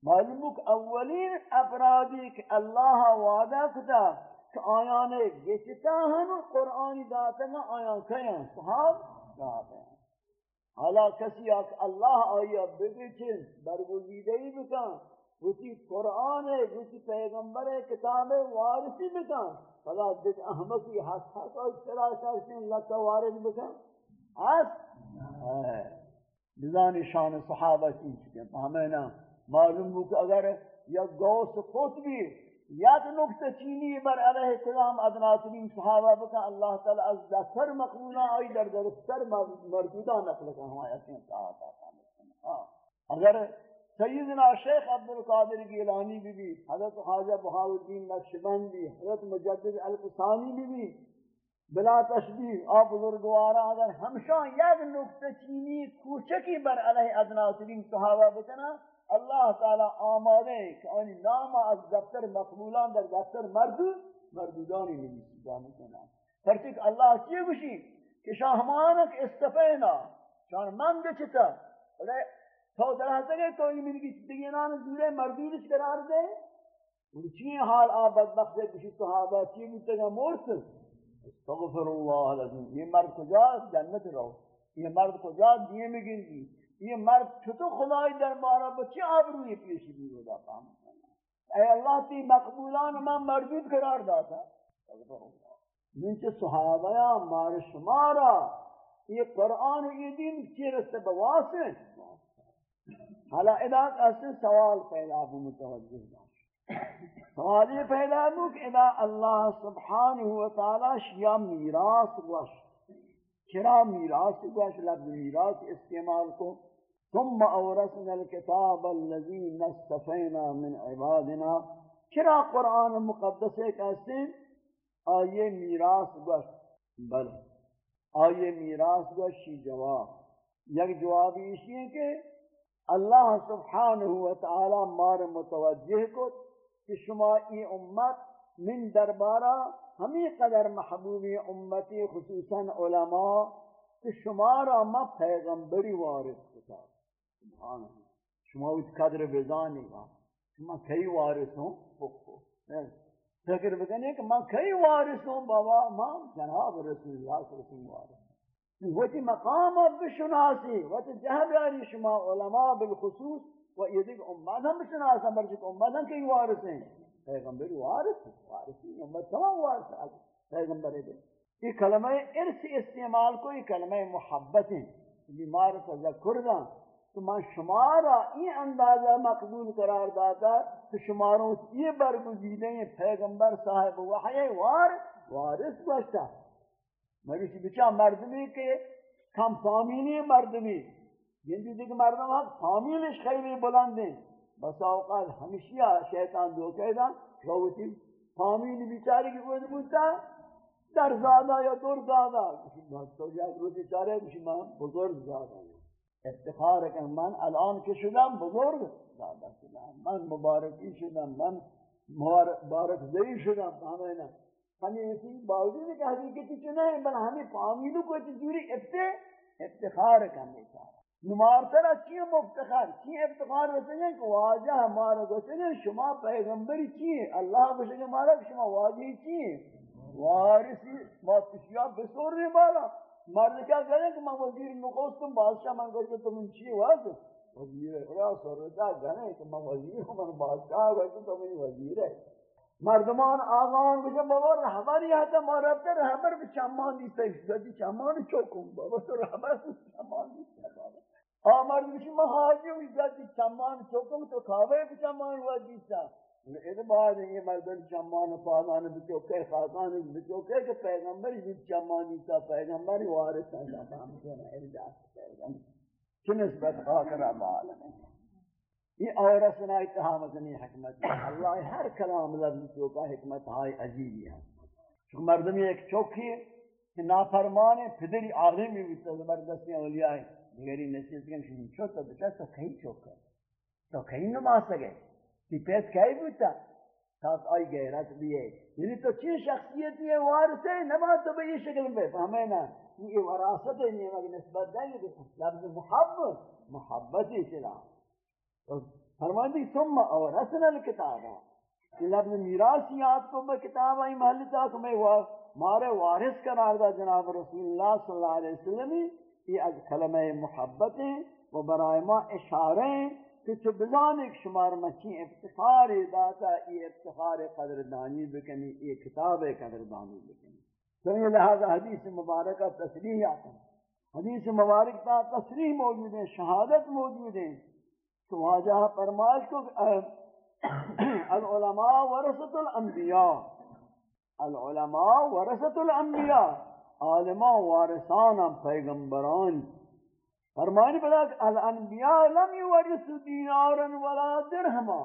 معلوم کہ اولین افرادی کہ اللہ وعدہ کتا کہ آیان گچتا ہن قرآن داتا آیان کہیں صحاب؟ داتا ہیں حالا کسی اک اللہ آیا بگچن برگزیدہی بکن. وچی قرآن ہے وچی پیغمبر ہے کتاب وارثی بکن. فلا دیکھ احمقی حس حس اور اشترا شخصی اللہ کا وارث بکن. حس بزانی شان صحابہ کی چکے ہمیں نا معلوم ہو کہ اگر یا گوس خود بھی یا تو نکتہ چینی بر علیہ السلام ادناترین صحابہ بکا اللہ تعالی از دستر مقبولہ آئی در در سر مردودہ نقل کا ہمارے ایسے انتہا آتا اگر سیدنا شیخ عبدالقادر گیلانی بھی بھی حضرت خواجہ بہاء الدین نقشبند بھی حضرت مجدد الفسانی بھی بھی بلا تشبیح آپ بزرگوارا، اگر ہمشہ یک نکتہ چینی کوچکی بر علیہ ادنا ترین صحابہ بکنا اللہ تعالی آمادے کہ انہی نام از دفتر مقبولان در دفتر مردود مردودانی نبیسی جانی کنا پرچک اللہ چیئے گوشی؟ کہ شاہمانک استفینا. شان من بچتا. تو در حسن تو یہ من کی دیگنان دورے مردودش قرار دے ان چیئے حال آپ بدبخت ہے کسی صحابہ چیئے گوشتا مورت استغفر اللہ العظیم. یہ مرد کجا جنت رہو یہ مرد کجا دیے میں گن یہ مرد چھتو خدای دربارہ بچے آبروی پیشی بھی ہو جاتا اے اللہ تی مقبولان من مردود قرار داتا منچ صحابہ مار شمارا، یہ قرآن یہ دین چیر سے بواسن حالا ادا کا سوال پیدا ہو، متوجہ دا سوال یہ پیدا ہو کہ ادا اللہ سبحانہ وتعالی شیا میراث وش چرا میراث وش لفظ میراث استعمال کو ثم اورثنا الكتاب الذي نستفينا من عبادنا. چرا قرآن مقدس کہتے ہیں آئیے میراث وش بل آئیے میراث وشی جواب. یک جوابی اسی ہے کہ اللہ سبحانہ وتعالی مار متوجہ کو کہ شما ای امت من دربارہ ہمیں قدر محبوبی امتی، خصوصا علماء کہ شمارا ما پیغمبری وارث کتا سبحان اللہ شما اس قدر بزانی گا شما کئی وارث ہوں بکو فکر بکنے کہ میں کئی وارث ہوں بابا؟ ما جناب رسول اللہ صلی اللہ علیہ وسلم وارث. وتی مقام بشناسی وتی جہبیاری شما علماء بالخصوص، و یہ دیکھ امت ہم بچنا آسا امت ہم کئی وارث ہیں پیغمبر وارث وارث ہیں، امت تمام وارث ہیں۔ پیغمبر دے یہ کلمہ ارث استعمال کو، یہ کلمہ محبت ہیں۔ بیمار تذکر دا تو میں شمارا، یہ اندازہ مقبول قرار داتا تو شماروں یہ برگزیدے ہیں، پیغمبر صاحب وحی وارث وارث گوشتا مریشی بچا مردمی کے کم فامینی مردمی گندی دیکھ، مردم حق فامیلش خیلی بلند ہیں۔ بس اوقات ہمیشہ شیطان دو قیدہ روتی فامیل بیچاری کی کوئی بودتا در زادہ یا دور زادہ کسی بات تو جائے روتی چارے کسی ماں بزرگ زادہ افتخار کہ من الان کے شدم بزرگ زادہ شدم. من مبارکی شدم. من مبارک زی شدم. ہمیں نا ہمیں اسی باوجود کہ حقیقتی چنے بل ہمیں فامیلوں کو چیزوری افتخار کرنے چاہتا نمارتر چی مفتخر؟ چی افتخار رسنگے کہ واجہ ہمارا گوشنے شما پیغمبری چی ہے اللہ گوشنے ہمارا شما واجہ چی ہے وارسی ما کشیا بسور نہیں بالا۔ مرد کیا کریں کہ میں وزیر نقوستم بادشاہ من گوشنے تم چی واجہ وزیر خدا سرزا گنے کہ میں وزیر ہوں من بادشاہ گوشنے تم وزیر ہے۔ مردمان آغان بجا بابا رہبری آتا ما ربتا رہبر بچامان دیتا ہے چامان چوکوں بابا تو رہبر بچامان دیتا ہے۔ آمرد بشی ما حاجی ہوئی جاتی چمان، چوکم تو کھاوے بھی چمان ہوا دیتا یہ بعد یہ مردن چمان پادان بچوکے خاقان بچوکے کہ پیغمبر بھی چمانی تا پیغمبر وارث ہے جاتا ہم کہنا ارجاس پیغمبر. چھ نسبت خاطر عالم یہ اور سنا اتحامت نہیں حکمت اللہ ہر کلام لفظ چوکا حکمت ہائی عجیبی ہے چونکہ مردمی ایک چوکی ہے کہ نافرمان پدری عالمی بھی زبردستی اولیاء ہے دیگری نصیحت کن شنی چو تو بچا تو کئی چوکا تو کئی نماز سگے تی پیس کئی بوتا۔ تاک آئی غیرت بھی ہے یعنی تو چین شخصیت یہ وارث ہے، نماز تو بئی شکل میں فہمیں نا، یہ وراثت ہے نہیں مگر نسبت دیں گے لفظ محبت محبت ہی چلا۔ فرمان دی ثم اورثنا الکتاب یہ لفظ میراثیات کو میں کتاب آئی، محل تاک میں مارے وارث قرار دا جناب رسول اللہ صلی اللہ علیہ وسلم یہ از کلمہ محبت ہیں وہ برائے ما اشارے ہیں کہ چو بزان ایک شمار مچی افتخار داتا یہ افتخار قدردانی بکنی یہ کتاب قدردانی بکنی. تو یہ لہذا حدیث مبارکہ تصریح آتا ہے حدیث مبارک تا تصریح موجود ہے، شہادت موجود ہے. تو واجہ فرمائش کو العلماء ورثت الانبیاء. العلماء ورثت الانبیاء. عالمان وارثان پیغمبران. فرمانی بلا کہ الانبیاء لم یورثوا دینارا ولا درہما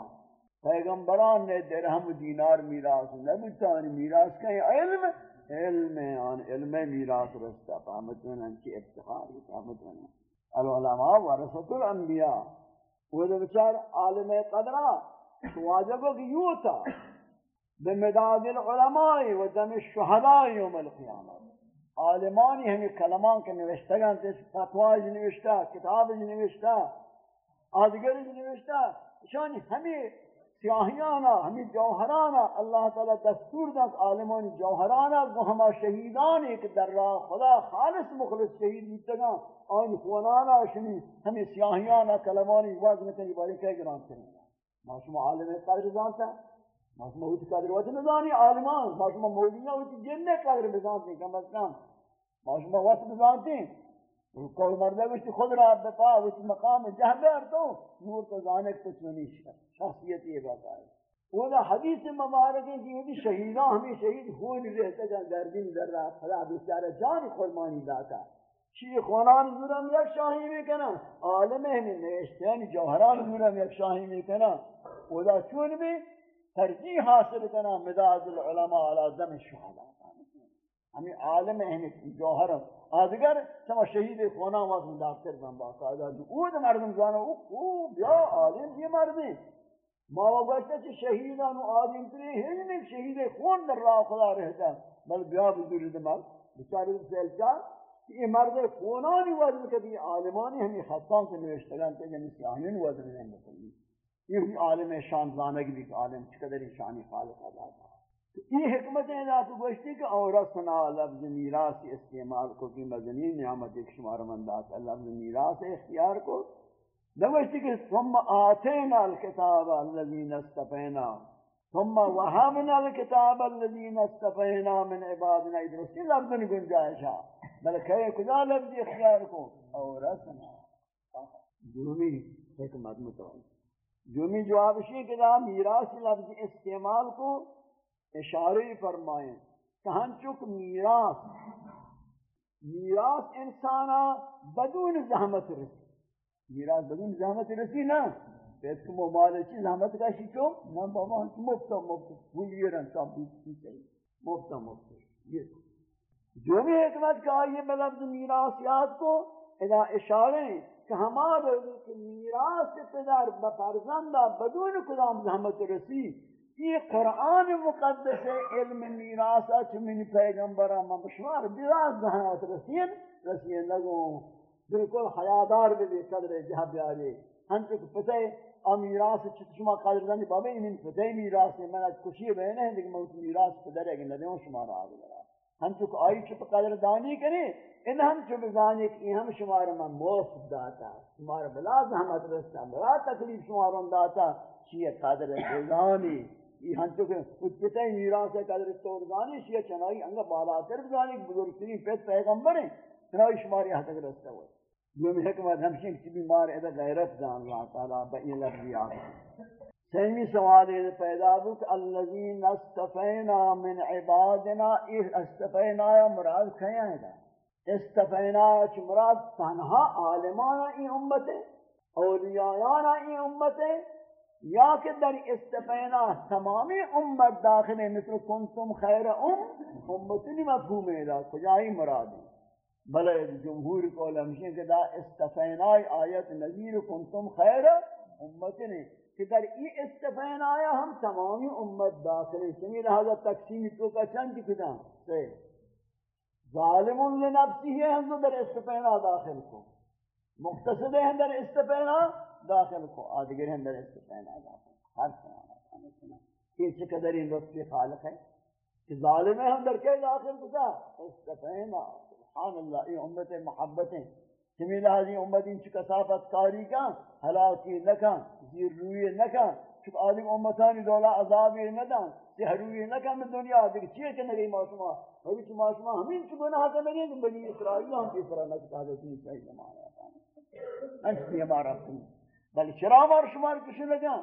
پیغمبران نے درہم و دینار میراث نہ بتانی میراث کا علم علم ان علم میراث رستا فهمت من ان کی افتخار فهمت من العلماء ورثۃ الانبیاء. وہ بیچار عالم قدرہ واجب کہ یوں تھا بمداد العلماء و دم الشهداء يوم القيامه عالمانی ہمیں کلمان کے نوشتگان تے فتواج جی نوشتا کتاب جی نوشتا آدگر نوشتا جی شانی یعنی ہمیں سیاہیانا ہمیں جوہرانا، اللہ تعالی دستور دک عالمانی جوہرانا گو ہما شہیدان ایک در راہ خدا خالص مخلص شہید بیتگان آن خونانا شنی ہمیں سیاہیانا کلمانی وزن کنی باری کہ گران کریں ما شما عالم قدر زانتا ما شما ہوتی قدر وقت نزانی، عالمان، ما شما مولینا ہوتی جنہ قدر بزانتے کم از کم شما وقت بزانتے کوئی مردہ گوشتی خود را بپا وچ مقام جہبر تو. نور تو زانک کچھ نہیں شخصیت یہ بات ہے وہ حدیث مبارک ہے کہ یہ یعنی شہیدان ہمیں شہید ہوئی نہیں رہتا جان، در دن در رہا خدا بیچارہ جان قربانی داتا شیخ خونان زورم یک شاہی میں کنا عالم ہمیں نیشتین جوہران زورم یک شاہی میں کنا وہ چون بھی ترجیح حاصل کنا مداد العلماء علی دم الشہداء ہمیں عالم ہمیں جوہرم آدگر شما شہید خونا واس من دفتر من باقاعدہ او مردم زانا او خوب یا عالم یہ مردم ما وگوشتا چھ شہیدان و آدم تری ہی شہید خون در راہ خدا رہتا بل بیا بزرگ دمال بچاری سیلچا کہ یہ مرد خونانی وزن کبھی عالمانی ہمیں خطان سے نوشتگان تے یعنی سیاہین وزن نہیں مسلمی یہ عالم شان زانگ بھی عالم چقدر شانی خالق ادا تھا یہ حکمت ہے ذات گوشتی کہ اورثنا لفظ میراث استعمال کو کی مدنی نعمت ایک شمار مندات لفظ میراث اختیار کو۔ نوشتی کہ ثم آتینا الكتاب الذین استفینا، ثم وهبنا الكتاب الذين استفينا من عبادنا۔ ادرس لفظ گنجائشا بلکہ کجا لفظ اختیار کو؟ اورثنا جومی حکمت متوجہ جومی جواب شی کہ میراث لفظ استعمال کو اشارے فرمائیں۔ کہاں چک میراث؟ میراث انسانا بدون زحمت رسی۔ میراث بدون زحمت رسی نا۔ پیس کو مبال چی زحمت کا شکو نا بابا، ہم مفتا مفتا بولی رن سب بیتی چاہیے مفتا مفتا یہ۔ جو بھی حکمت کہا یہ بلفظ میراثیات کو ادا اشارے کہ ہمارے میراث پدر بپرزندہ بدون کدام زحمت رسی۔ یہ قرآن مقدس علم میراثا چمین پیغمبر اما بشمار بیراز دہنات رسین رسین لگو۔ بالکل حیادار بھی قدر جہاں بیاری ہم چک پتہ امیراث چت شما قدر دانی بابا این پتہ میراث میں نے خوشی بینے ہیں لیکن موت میراث پدر ہے کہ ندیوں شمار آگے لگا ہم چک آئی چپ قدر دانی کریں، ان ہم چپ زانی کہ ہم شمار میں موفت داتا۔ شمار بلا زحمت رستا بلا تکلیف شمارون داتا۔ چیئے قدر دانی یہ ہاں ہنچو کہ کتے میراث ہے قدر توردانی شیعہ چنائی انگا بالا کر بزانی بزرگ ترین پیت پیغمبر ہیں، چنائی شماری حد تک رستا ہوئے جو میں حکمت ہمشن کسی بھی مار ادھا غیرت جان اللہ تعالیٰ بئی لفظی آتا سیمی سوال یہ پیدا ہو کہ اللذین استفینا من عبادنا استفینا یا مراد کھیا ہے دا؟ استفینا چھ مراد تنہا عالمانا ای امت ہے اولیایانا ای امت ہے یا کہ در استفینا تمامی امت داخل ہے مثل کنتم خیر ام امتنی مفہوم ہے دا کجائی مراد ہے بلے جمہور کو لمشین کہ دا استفینا آیت نظیر کنتم خیر امتنی. کہ در ای استفینا آیا ہم تمامی امت داخل ہے سمی لہذا تقسیم تو کا چند کتا سے. ظالم لنفسی ہے ہم در استفینا داخل کو. مختصد ہے در استفینا داخل کو آدگر اندر استفینا داخل ہر سمانا سنا۔ یہ چقدر ان لطفی خالق ہے کہ ظالم ہے اندر کے داخل کتا۔ استفینا سبحان اللہ، یہ امت محبتیں سمی لحاظی امت ان چکا صافت کاری کا، حلاکی نکا زیر روی نکا چک آدم امتانی دولا عذابی ندان سہروی نکا میں دنیا دیکھ چیئے کہ نگئی معصومہ؟ ہوئی چی معصومہ، ہمیں چی گناہ کا نگئی۔ بنی اسرائیل ہم کی طرح نکتا حضرت صحیح زمانہ انچ ہمارا اپنی بل چرا مار شمار کسی لگا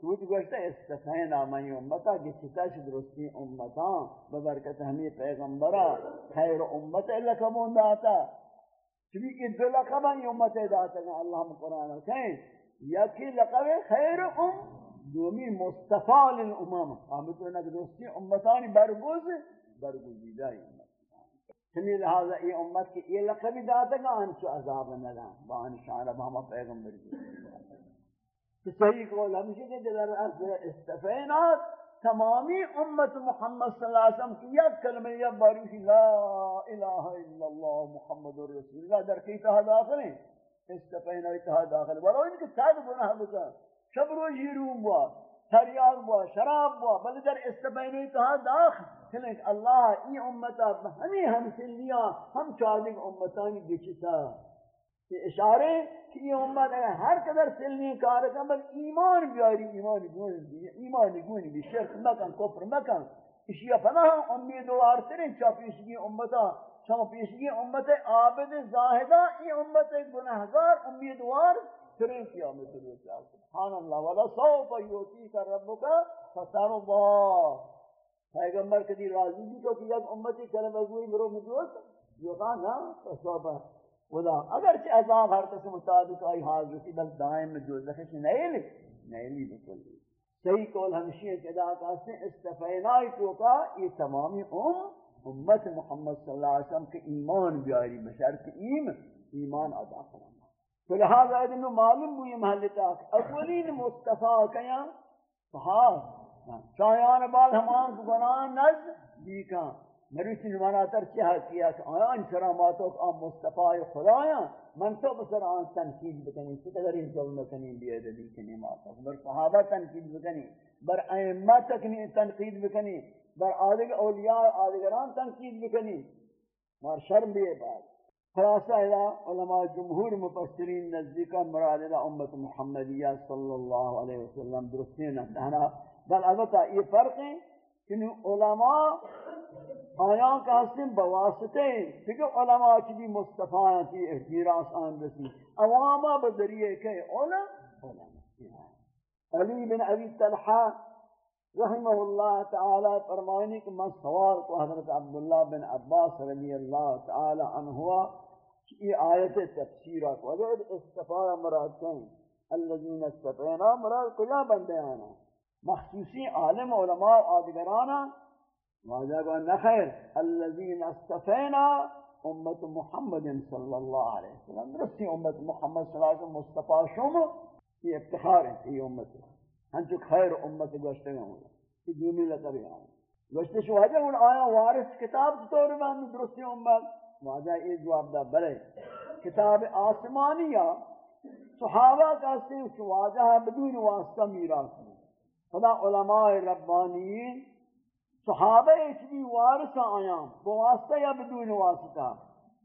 تو تو گوشتا استفین آمانی امتا گچتا چی درستی امتا ببرکت ہمی پیغمبرا خیر امت اللہ کمون داتا چبی کہ دو لقب ہیں امت داتا ہیں اللہ ہم قرآن کہیں یکی لقب خیر ام دومی مصطفیٰ للامام آمد تو انک دوستی امتانی برگوز برگوزیدہ امت لہذا یہ امت کی یہ لقبی داتا گا انچو عذاب ندام بان شعر ہم پیغمبر کی۔ تو صحیح قول ہمشہ کہ در استفینات تمامی امت محمد صلی اللہ علیہ وسلم کی یک کلمہ یا باریشی لا الہ الا اللہ محمد رسول اللہ، در کی تہا داخل ہیں؟ استفین اتہا داخل بلو ان کے ساتھ گناہ بکا شب رو جیرون بوا تریاغ بوا شراب بوا بل در استفین اتہا داخل۔ چلیں اللہ ای امتا ہمیں ہم سلیاں ہم چاہدیں امتانی بچتا کہ اشارے کہ یہ امت اگر ہر قدر سلمی کار کن بل ایمان بیاری ایمان گونی بھی ایمان گونی بھی شرک مکن کفر مکن اشیاء پناہ امیدوار ترین چا پیشگی امتا چا پیشگی امت عابد زاہدہ ای امت گناہگار امیدوار ترین قیامت روز سبحان اللہ ولا سوف یوتی کا ربکا فسر اللہ پیغمبر کدی راضی بھی تو کہ یک امتی کلمہ گوئی مرو مدوست جو کہا نا فسوف خدا، اگرچہ عذاب ہر قسم مطابق آئی حاضر کی بل دائم میں جو زخش نہیں لی نہیں لی بکل صحیح قول ہمشی ہے کہ ادا کہتے ہیں استفینائی تو کا یہ تمامی ام، امت محمد صلی اللہ علیہ وسلم کے ایمان بیاری بشرط ایم، ایمان ادا کرنا۔ تو لہذا ادن معلوم ہوئی محل تاک اولین مصطفیٰ کیا؟ صحاب ہاں۔ شایان بعد ہمان کو گناہ نزد دیکھا مروچی نمانا تر چیہ کیا کہ آیا ان سراماتوں کو آم مصطفیٰ من تو بسر آن تنقید بکنی، تو قدر ان ظلم کنی بیاد دی کنی ماتا بر صحابہ تنقید بکنی، بر ائمہ تکنی تنقید بکنی، بر آدھگ اولیاء آدھگران تنقید بکنی۔ مار شرم بھی بات خلاصہ الہ علماء جمہور مفسرین نزدیکا مراد الہ امت محمدیہ صلی اللہ علیہ وسلم درستین احنا بل البتہ یہ فرق ہے کہ علماء آیان کا حسن بواسطے ہیں کیونکہ علماء کی بھی مصطفیٰ کی احتیراس آن رسی۔ عوامہ بذریعے کے علماء علی بن ابی طلحہ رحمہ اللہ تعالی فرمائنی کہ میں سوال کو حضرت عبداللہ بن عباس رضی اللہ تعالی عنہ یہ آیت تفسیرہ کو اگر استفاء مراد کہیں، الذین استفینا مراد کجا بندے آنا؟ مخصوصی عالم علماء آدگرانا واجہ کو نخیر الذین استفینا امت محمد صلی اللہ علیہ وسلم۔ درستی امت محمد صلی اللہ علیہ وسلم، مصطفیٰ شما یہ افتخار ہے یہ امت۔ ہنچو خیر امت گوشتے گا ہوں، یہ دومی لطبی آؤں گوشتے شو واجہ ان آیا وارث کتاب طور میں درستی امت۔ واجہ یہ جواب دا بلے۔ کتاب آسمانیہ، صحابہ کا سنس واجہ بدون واسطہ میراث۔ خدا علماء ربانیین، صحابہ چمی وارث آیاں بواسطہ یا بدون واسطہ؟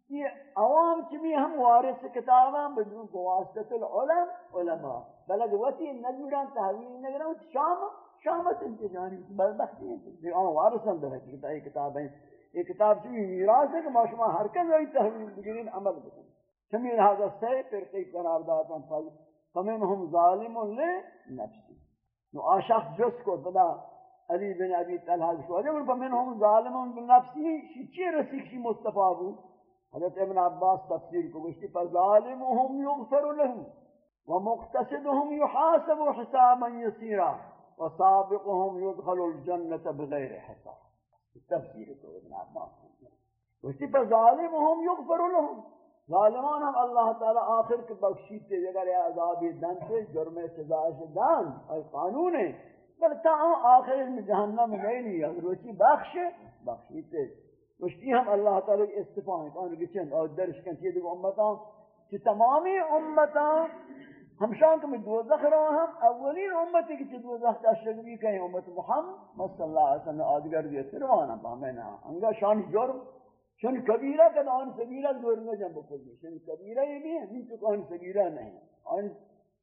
یہ عوام چمی ہم وارث کتاباں بدون بواسطہ العلم، علماء. بلد وطی نجوران تحویل نگران، شام، شامت انتجانی. بلدختی انتجانی آن وارث اندر ہے کتابیں یہ کتاب چمی میراث ہے کہ ما شما ہر کن رہی تحویل بگرین عمل بکن. چمی لہذا سے فرقی قرار داتا فمنہم ظالم لنفسی نو آشخ جس کو بدا علی بن ابی طلحہ شو اجل فمنهم ظالم بنفسه شي چی رسیک شي مصطفی ابو حضرت ابن عباس تفسیر کو گشتی فظالمهم يغفر لهم ومقتصدهم يحاسب حسابا يسيرا وسابقهم يدخل الجنة بغير حساب. تفسیر کو ابن عباس گشتی فظالمهم يغفر لهم. ظالمان ہم اللہ تعالی آخر کے بخشیتے اگر یہ عذابی دن سے، جرم سزا سے دن اور قانون ہے۔ بل تا ہم آخر میں جہنم نہیں نہیں اگر وچی بخش بخشیتے وشتی ہم اللہ تعالی کے استفاہ کان گچن اور درش کن چیز کو امتاں کہ تمامی امتاں ہم شان کہ دوزخ رہا ہم، اولین امتی کی دوزخ کا شگوی کہیں، امت محمد صلی اللہ علیہ وسلم آدگر دیئے سروانا پاہمینا انگا شان جرم۔ شان کبیرہ کا دان سبیرہ دور میں جنب کل شان کبیرہ یہ بھی ہے، ہم تو کان سبیرہ نہیں آن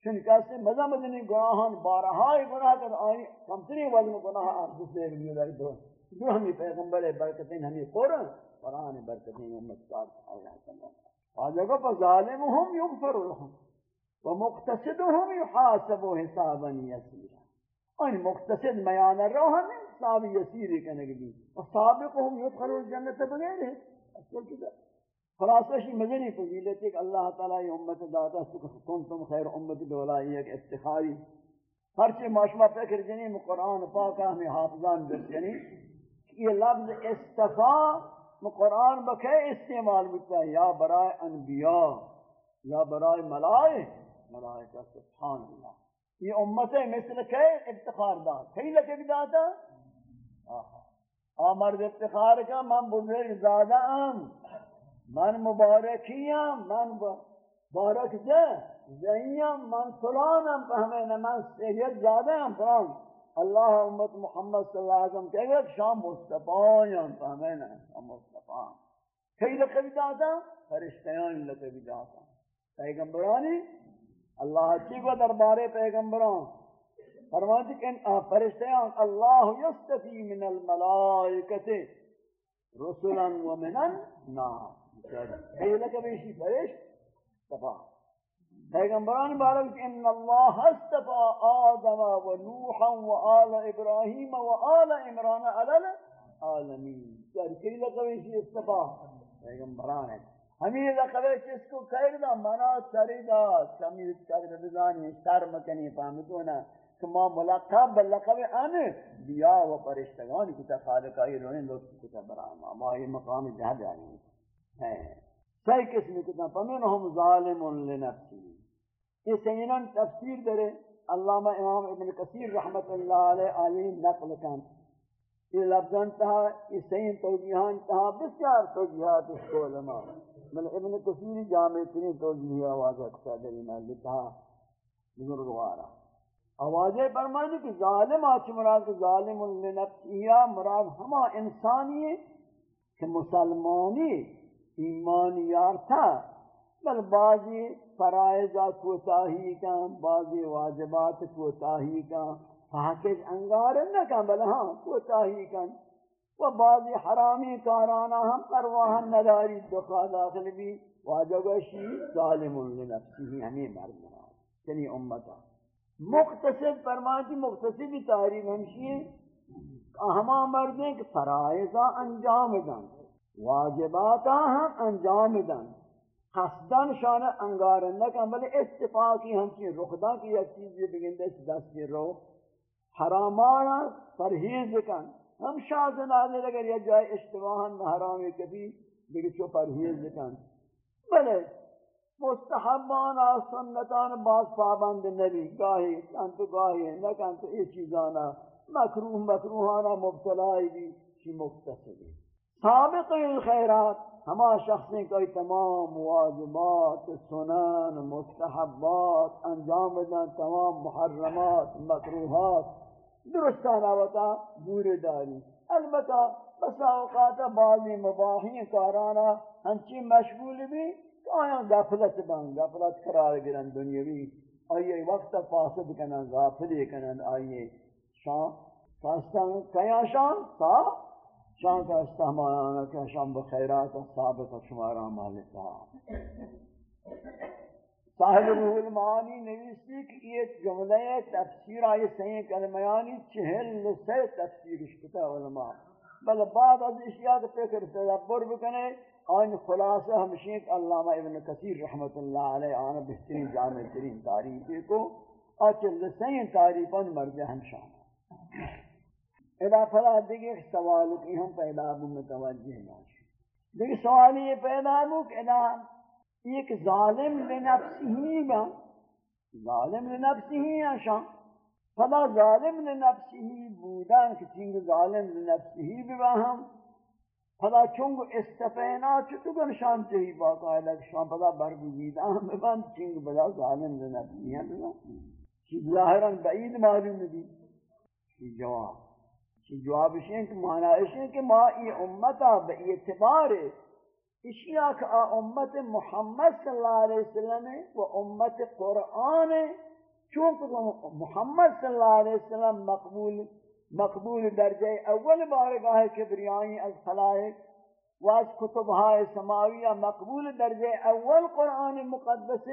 چون کسی مزہ مدنی گناہان بارہائی گناہ کر آئی کمتری وزن گناہ آپ دوسرے لیے در دو جو ہمیں پیغمبر برکتین ہمیں قرآن قرآن برکتین امت کار اللہ صلی اللہ آجا کو فظالمهم یغفر لهم ومقتصدهم يحاسب حسابا يسيرا ان مقتصد میان روح میں حساب یسیر کنے گی وسابقهم يدخل الجنة بغیر ہے اصل کی کدھر خلاصہ شی مزنی فضیلت ہے کہ اللہ تعالیٰ یہ امت داتا سکر کنتم خیر امت دولائی ایک افتخاری۔ ہرچی معاشمہ فکر جنی قرآن پاکہ ہمیں حافظان بس یعنی یہ لفظ استفا قرآن بکے استعمال بکتا ہے۔ یا برائے انبیاء، یا برائے ملائے، ملائکہ سبحان اللہ۔ یہ امت مثل کے افتخار دا کئی لکے بھی داتا؟ آمرد افتخار کا من بزرگ زادہ ام من مبارکیم من مبارک دے زیم من فلانم فہمین من سید زادہ ام فلان اللہ امت محمد صلی اللہ علیہ وسلم کہے گا کہ شام مصطفیٰ مصطفیان فہمین شام مصطفیان کئی لکے بھی داتا فرشتیان لکے بھی داتا پیغمبرانی. اللہ چی کو دربارے پیغمبران. فرماتی کہ فرشتیان، اللہ یستفی من الملائکت رسلا ومن الناس ایلک بیشی فرشت تفا پیغمبران بارک ان اللہ استفا آدم و نوحا و آل ابراہیم و آل عمران علی العالمین۔ ایلک بیشی استفا؟ پیغمبران۔ ہے ہمیں لقبے چس کو کہہ منا سریدا سمیر قدر بزانی سر مکنی فهمتونا کہ ما ملقب باللقب ان دیا و پرشتگان کتا خالق رونے لوگ کتا براما ما. یہ مقام جہد آئی ہے سی قسم کتا فمنهم ظالم لنفسی یہ سینن تفسیر درے علامہ امام ابن کثیر رحمت اللہ علیہ آئی نقل کن. یہ لفظان تہا یہ سین توجیحان تہا بسیار توجیحات اس کو علماء بل ابن کثیر جامع تنی توجیہ آواز اکتا دلینا لتا بزرگوارا. آوازیں فرمانی کہ ظالم آچ مراد کہ ظالم لنفسیہ مراد ہما انسانی ہے کہ مسلمانی ایمان یارتا بل بعضی فرائضہ کوتاہی کا بعضی واجبات کوتاہی کا فاکش انگار نہ کا بل ہاں کوتاہی کا و بعضی حرامی کارانا ہم پرواہن نداری دخوا داخل بھی واجب واجبشی ظالم لنفسی ہمیں یعنی مرمنا چنی یعنی امتا مختصد فرماتی مختصدی تعریف ہمشی ہے ہما مردیں کہ فرائضہ انجام دن، واجباتا ہم انجام دن۔ قصدن شان انگارن نکن بلے استفاقی ہمچین رخدہ کی ایک چیزی بگندے سے دست رو۔ حرامانا پرہیز کن۔ ہم شاہ نازل اگر یہ جائے اشتباہاں حرامی کبھی دیکھ چو پرہیز کن۔ بلے مستحبان سنتان باز پابند نبی گاہی کنت گاہی نہ کنت ای چیزانا. مکروح مکروحانا مبتلائی بھی چی مختصری سابق الخیرات ہما شخصیں کوئی تمام واجبات، سنن، مستحبات انجام دن تمام محرمات مکروحات درستانا وتا دور داری. البتہ بسا اوقات بعضی مباحی کارانا ہنچی مشغول بھی آیا غفلت بان غفلت قرار گرن دنیاوی. آئیے وقت فاسد کنن غافلی کنن. آئیے شان کاستان کیا شان؟ تا؟ شان کا استحمالانا کہ شان بخیرات ثابت شمارا مالکا صاحب روح المعانی نویسی کہ یہ جملہ تفسیر آئی سہیں کلمیانی چہل سے تفسیر اشکتا علماء. بل بعد از اشیاء فکر تدبر بکنے آن خلاصہ ہمشی کہ علامہ ابن کثیر رحمت اللہ علیہ آنا بہترین جامع ترین تاریخی کو اچھل لسین تاریفان مرجع ہم شام ادا فلا دیکھیں سوال کی ہم پیدا ابو متوجہ ناشی دیکھیں سوال یہ پیدا ابو کہ ادا ایک ظالم لنفسی با، ظالم لنفسی ہے شام فلا ظالم لنفسی بودن کہ چنگ ظالم لنفسی بھی ہم۔ پدا چونگو استفینا چطو گن شان چهی باقاعدہ شان پدا برگزید آم ببند چنگ بدا ظالم لنبی ہیں بدا چی ظاہران بعید معلوم دی چی جواب چی جواب اشیاء کہ معنی اشیاء کہ ما ای امتا بئی اعتبار اشیاء کہ امت محمد صلی اللہ علیہ وسلم و امت قرآن چونکہ محمد صلی اللہ علیہ وسلم مقبول مقبول درجہ اول بارگاہ کبریائی از خلائق و از کتبہ سماویہ مقبول درجہ اول قرآن مقدس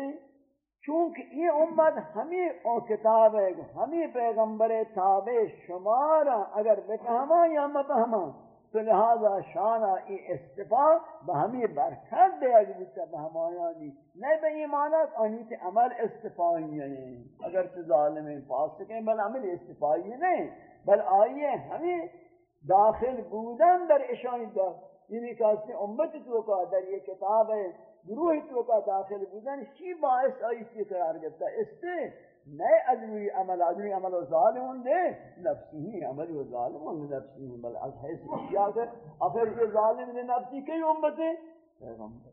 چونکہ یہ امت ہمیں او کتاب ہے ہمیں پیغمبر تابع شمارا اگر بفہما یا مفہما تو لہذا شانا ای استفا بہمی برکت دے اگر بہمایانی نہیں بے ایمانات آنی تے عمل استفائی ہیں اگر تو ظالم پاس سکیں بل عمل استفائی نہیں. بل آئیے ہمیں داخل بودن در اشانی دا. یعنی کہاستے امت تو کا در یہ کتاب ہے، گروہ تو کا داخل بودن شی باعث آئی کی قرار گتا اس استے نئے ادوی عمل ادوی عمل و ظالمون دے، نفسی ہی عمل و ظالمون نفسی ہی بل از حیث اشیاء کر افر یہ ظالم نے نفسی کئی امت ہے؟ پیغمبر.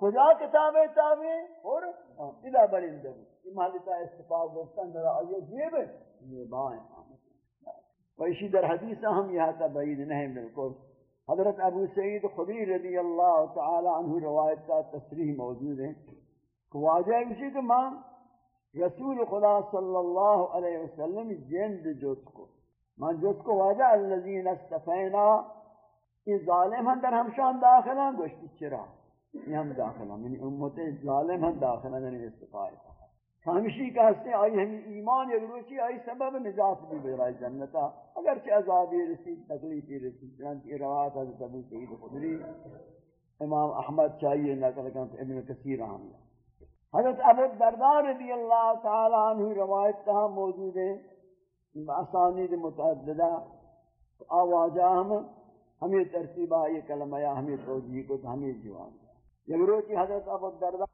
کجا کتاب تابع؟ اور ادا بلند یہ مالتا استفاق گفتن در آئیے جیب یہ بائیں و اسی در حدیث ہم یہاں تا بعید نہیں بالکل۔ حضرت ابو سعید خدری رضی اللہ تعالی عنہ روایت کا تصریح موجود ہے کہ واجہ اسی کہ ماں رسول خدا صلی اللہ علیہ وسلم جند جس کو۔ من جس کو واجہ الذین استفینا۔ یہ ظالم ہم در ہمشان داخلہ گوشتی چرا۔ یہ ہم داخلہ یعنی امت ظالم ہم داخلہ یعنی استفائی۔ ہمشی کا ہستے آئی ہمیں ایمان یا روچی آئی سبب نجات بھی برائے جنتا اگرچہ عذابی رسید تکلیفی رسید، چنانچہ روایت حضرت ابو سعید خدری، امام احمد چاہیے نقل کرتے ابن کثیر آمدہ حضرت ابو الدرداء رضی اللہ تعالی عنہ روایت کہاں موجود ہے۔ اسانید متعددہ آواجہ ہم، ہمیں ترتیبہ یہ کلمہ یا ہمیں توجیہ کو ہمیں جوان یک روچی حضرت ابو الدرداء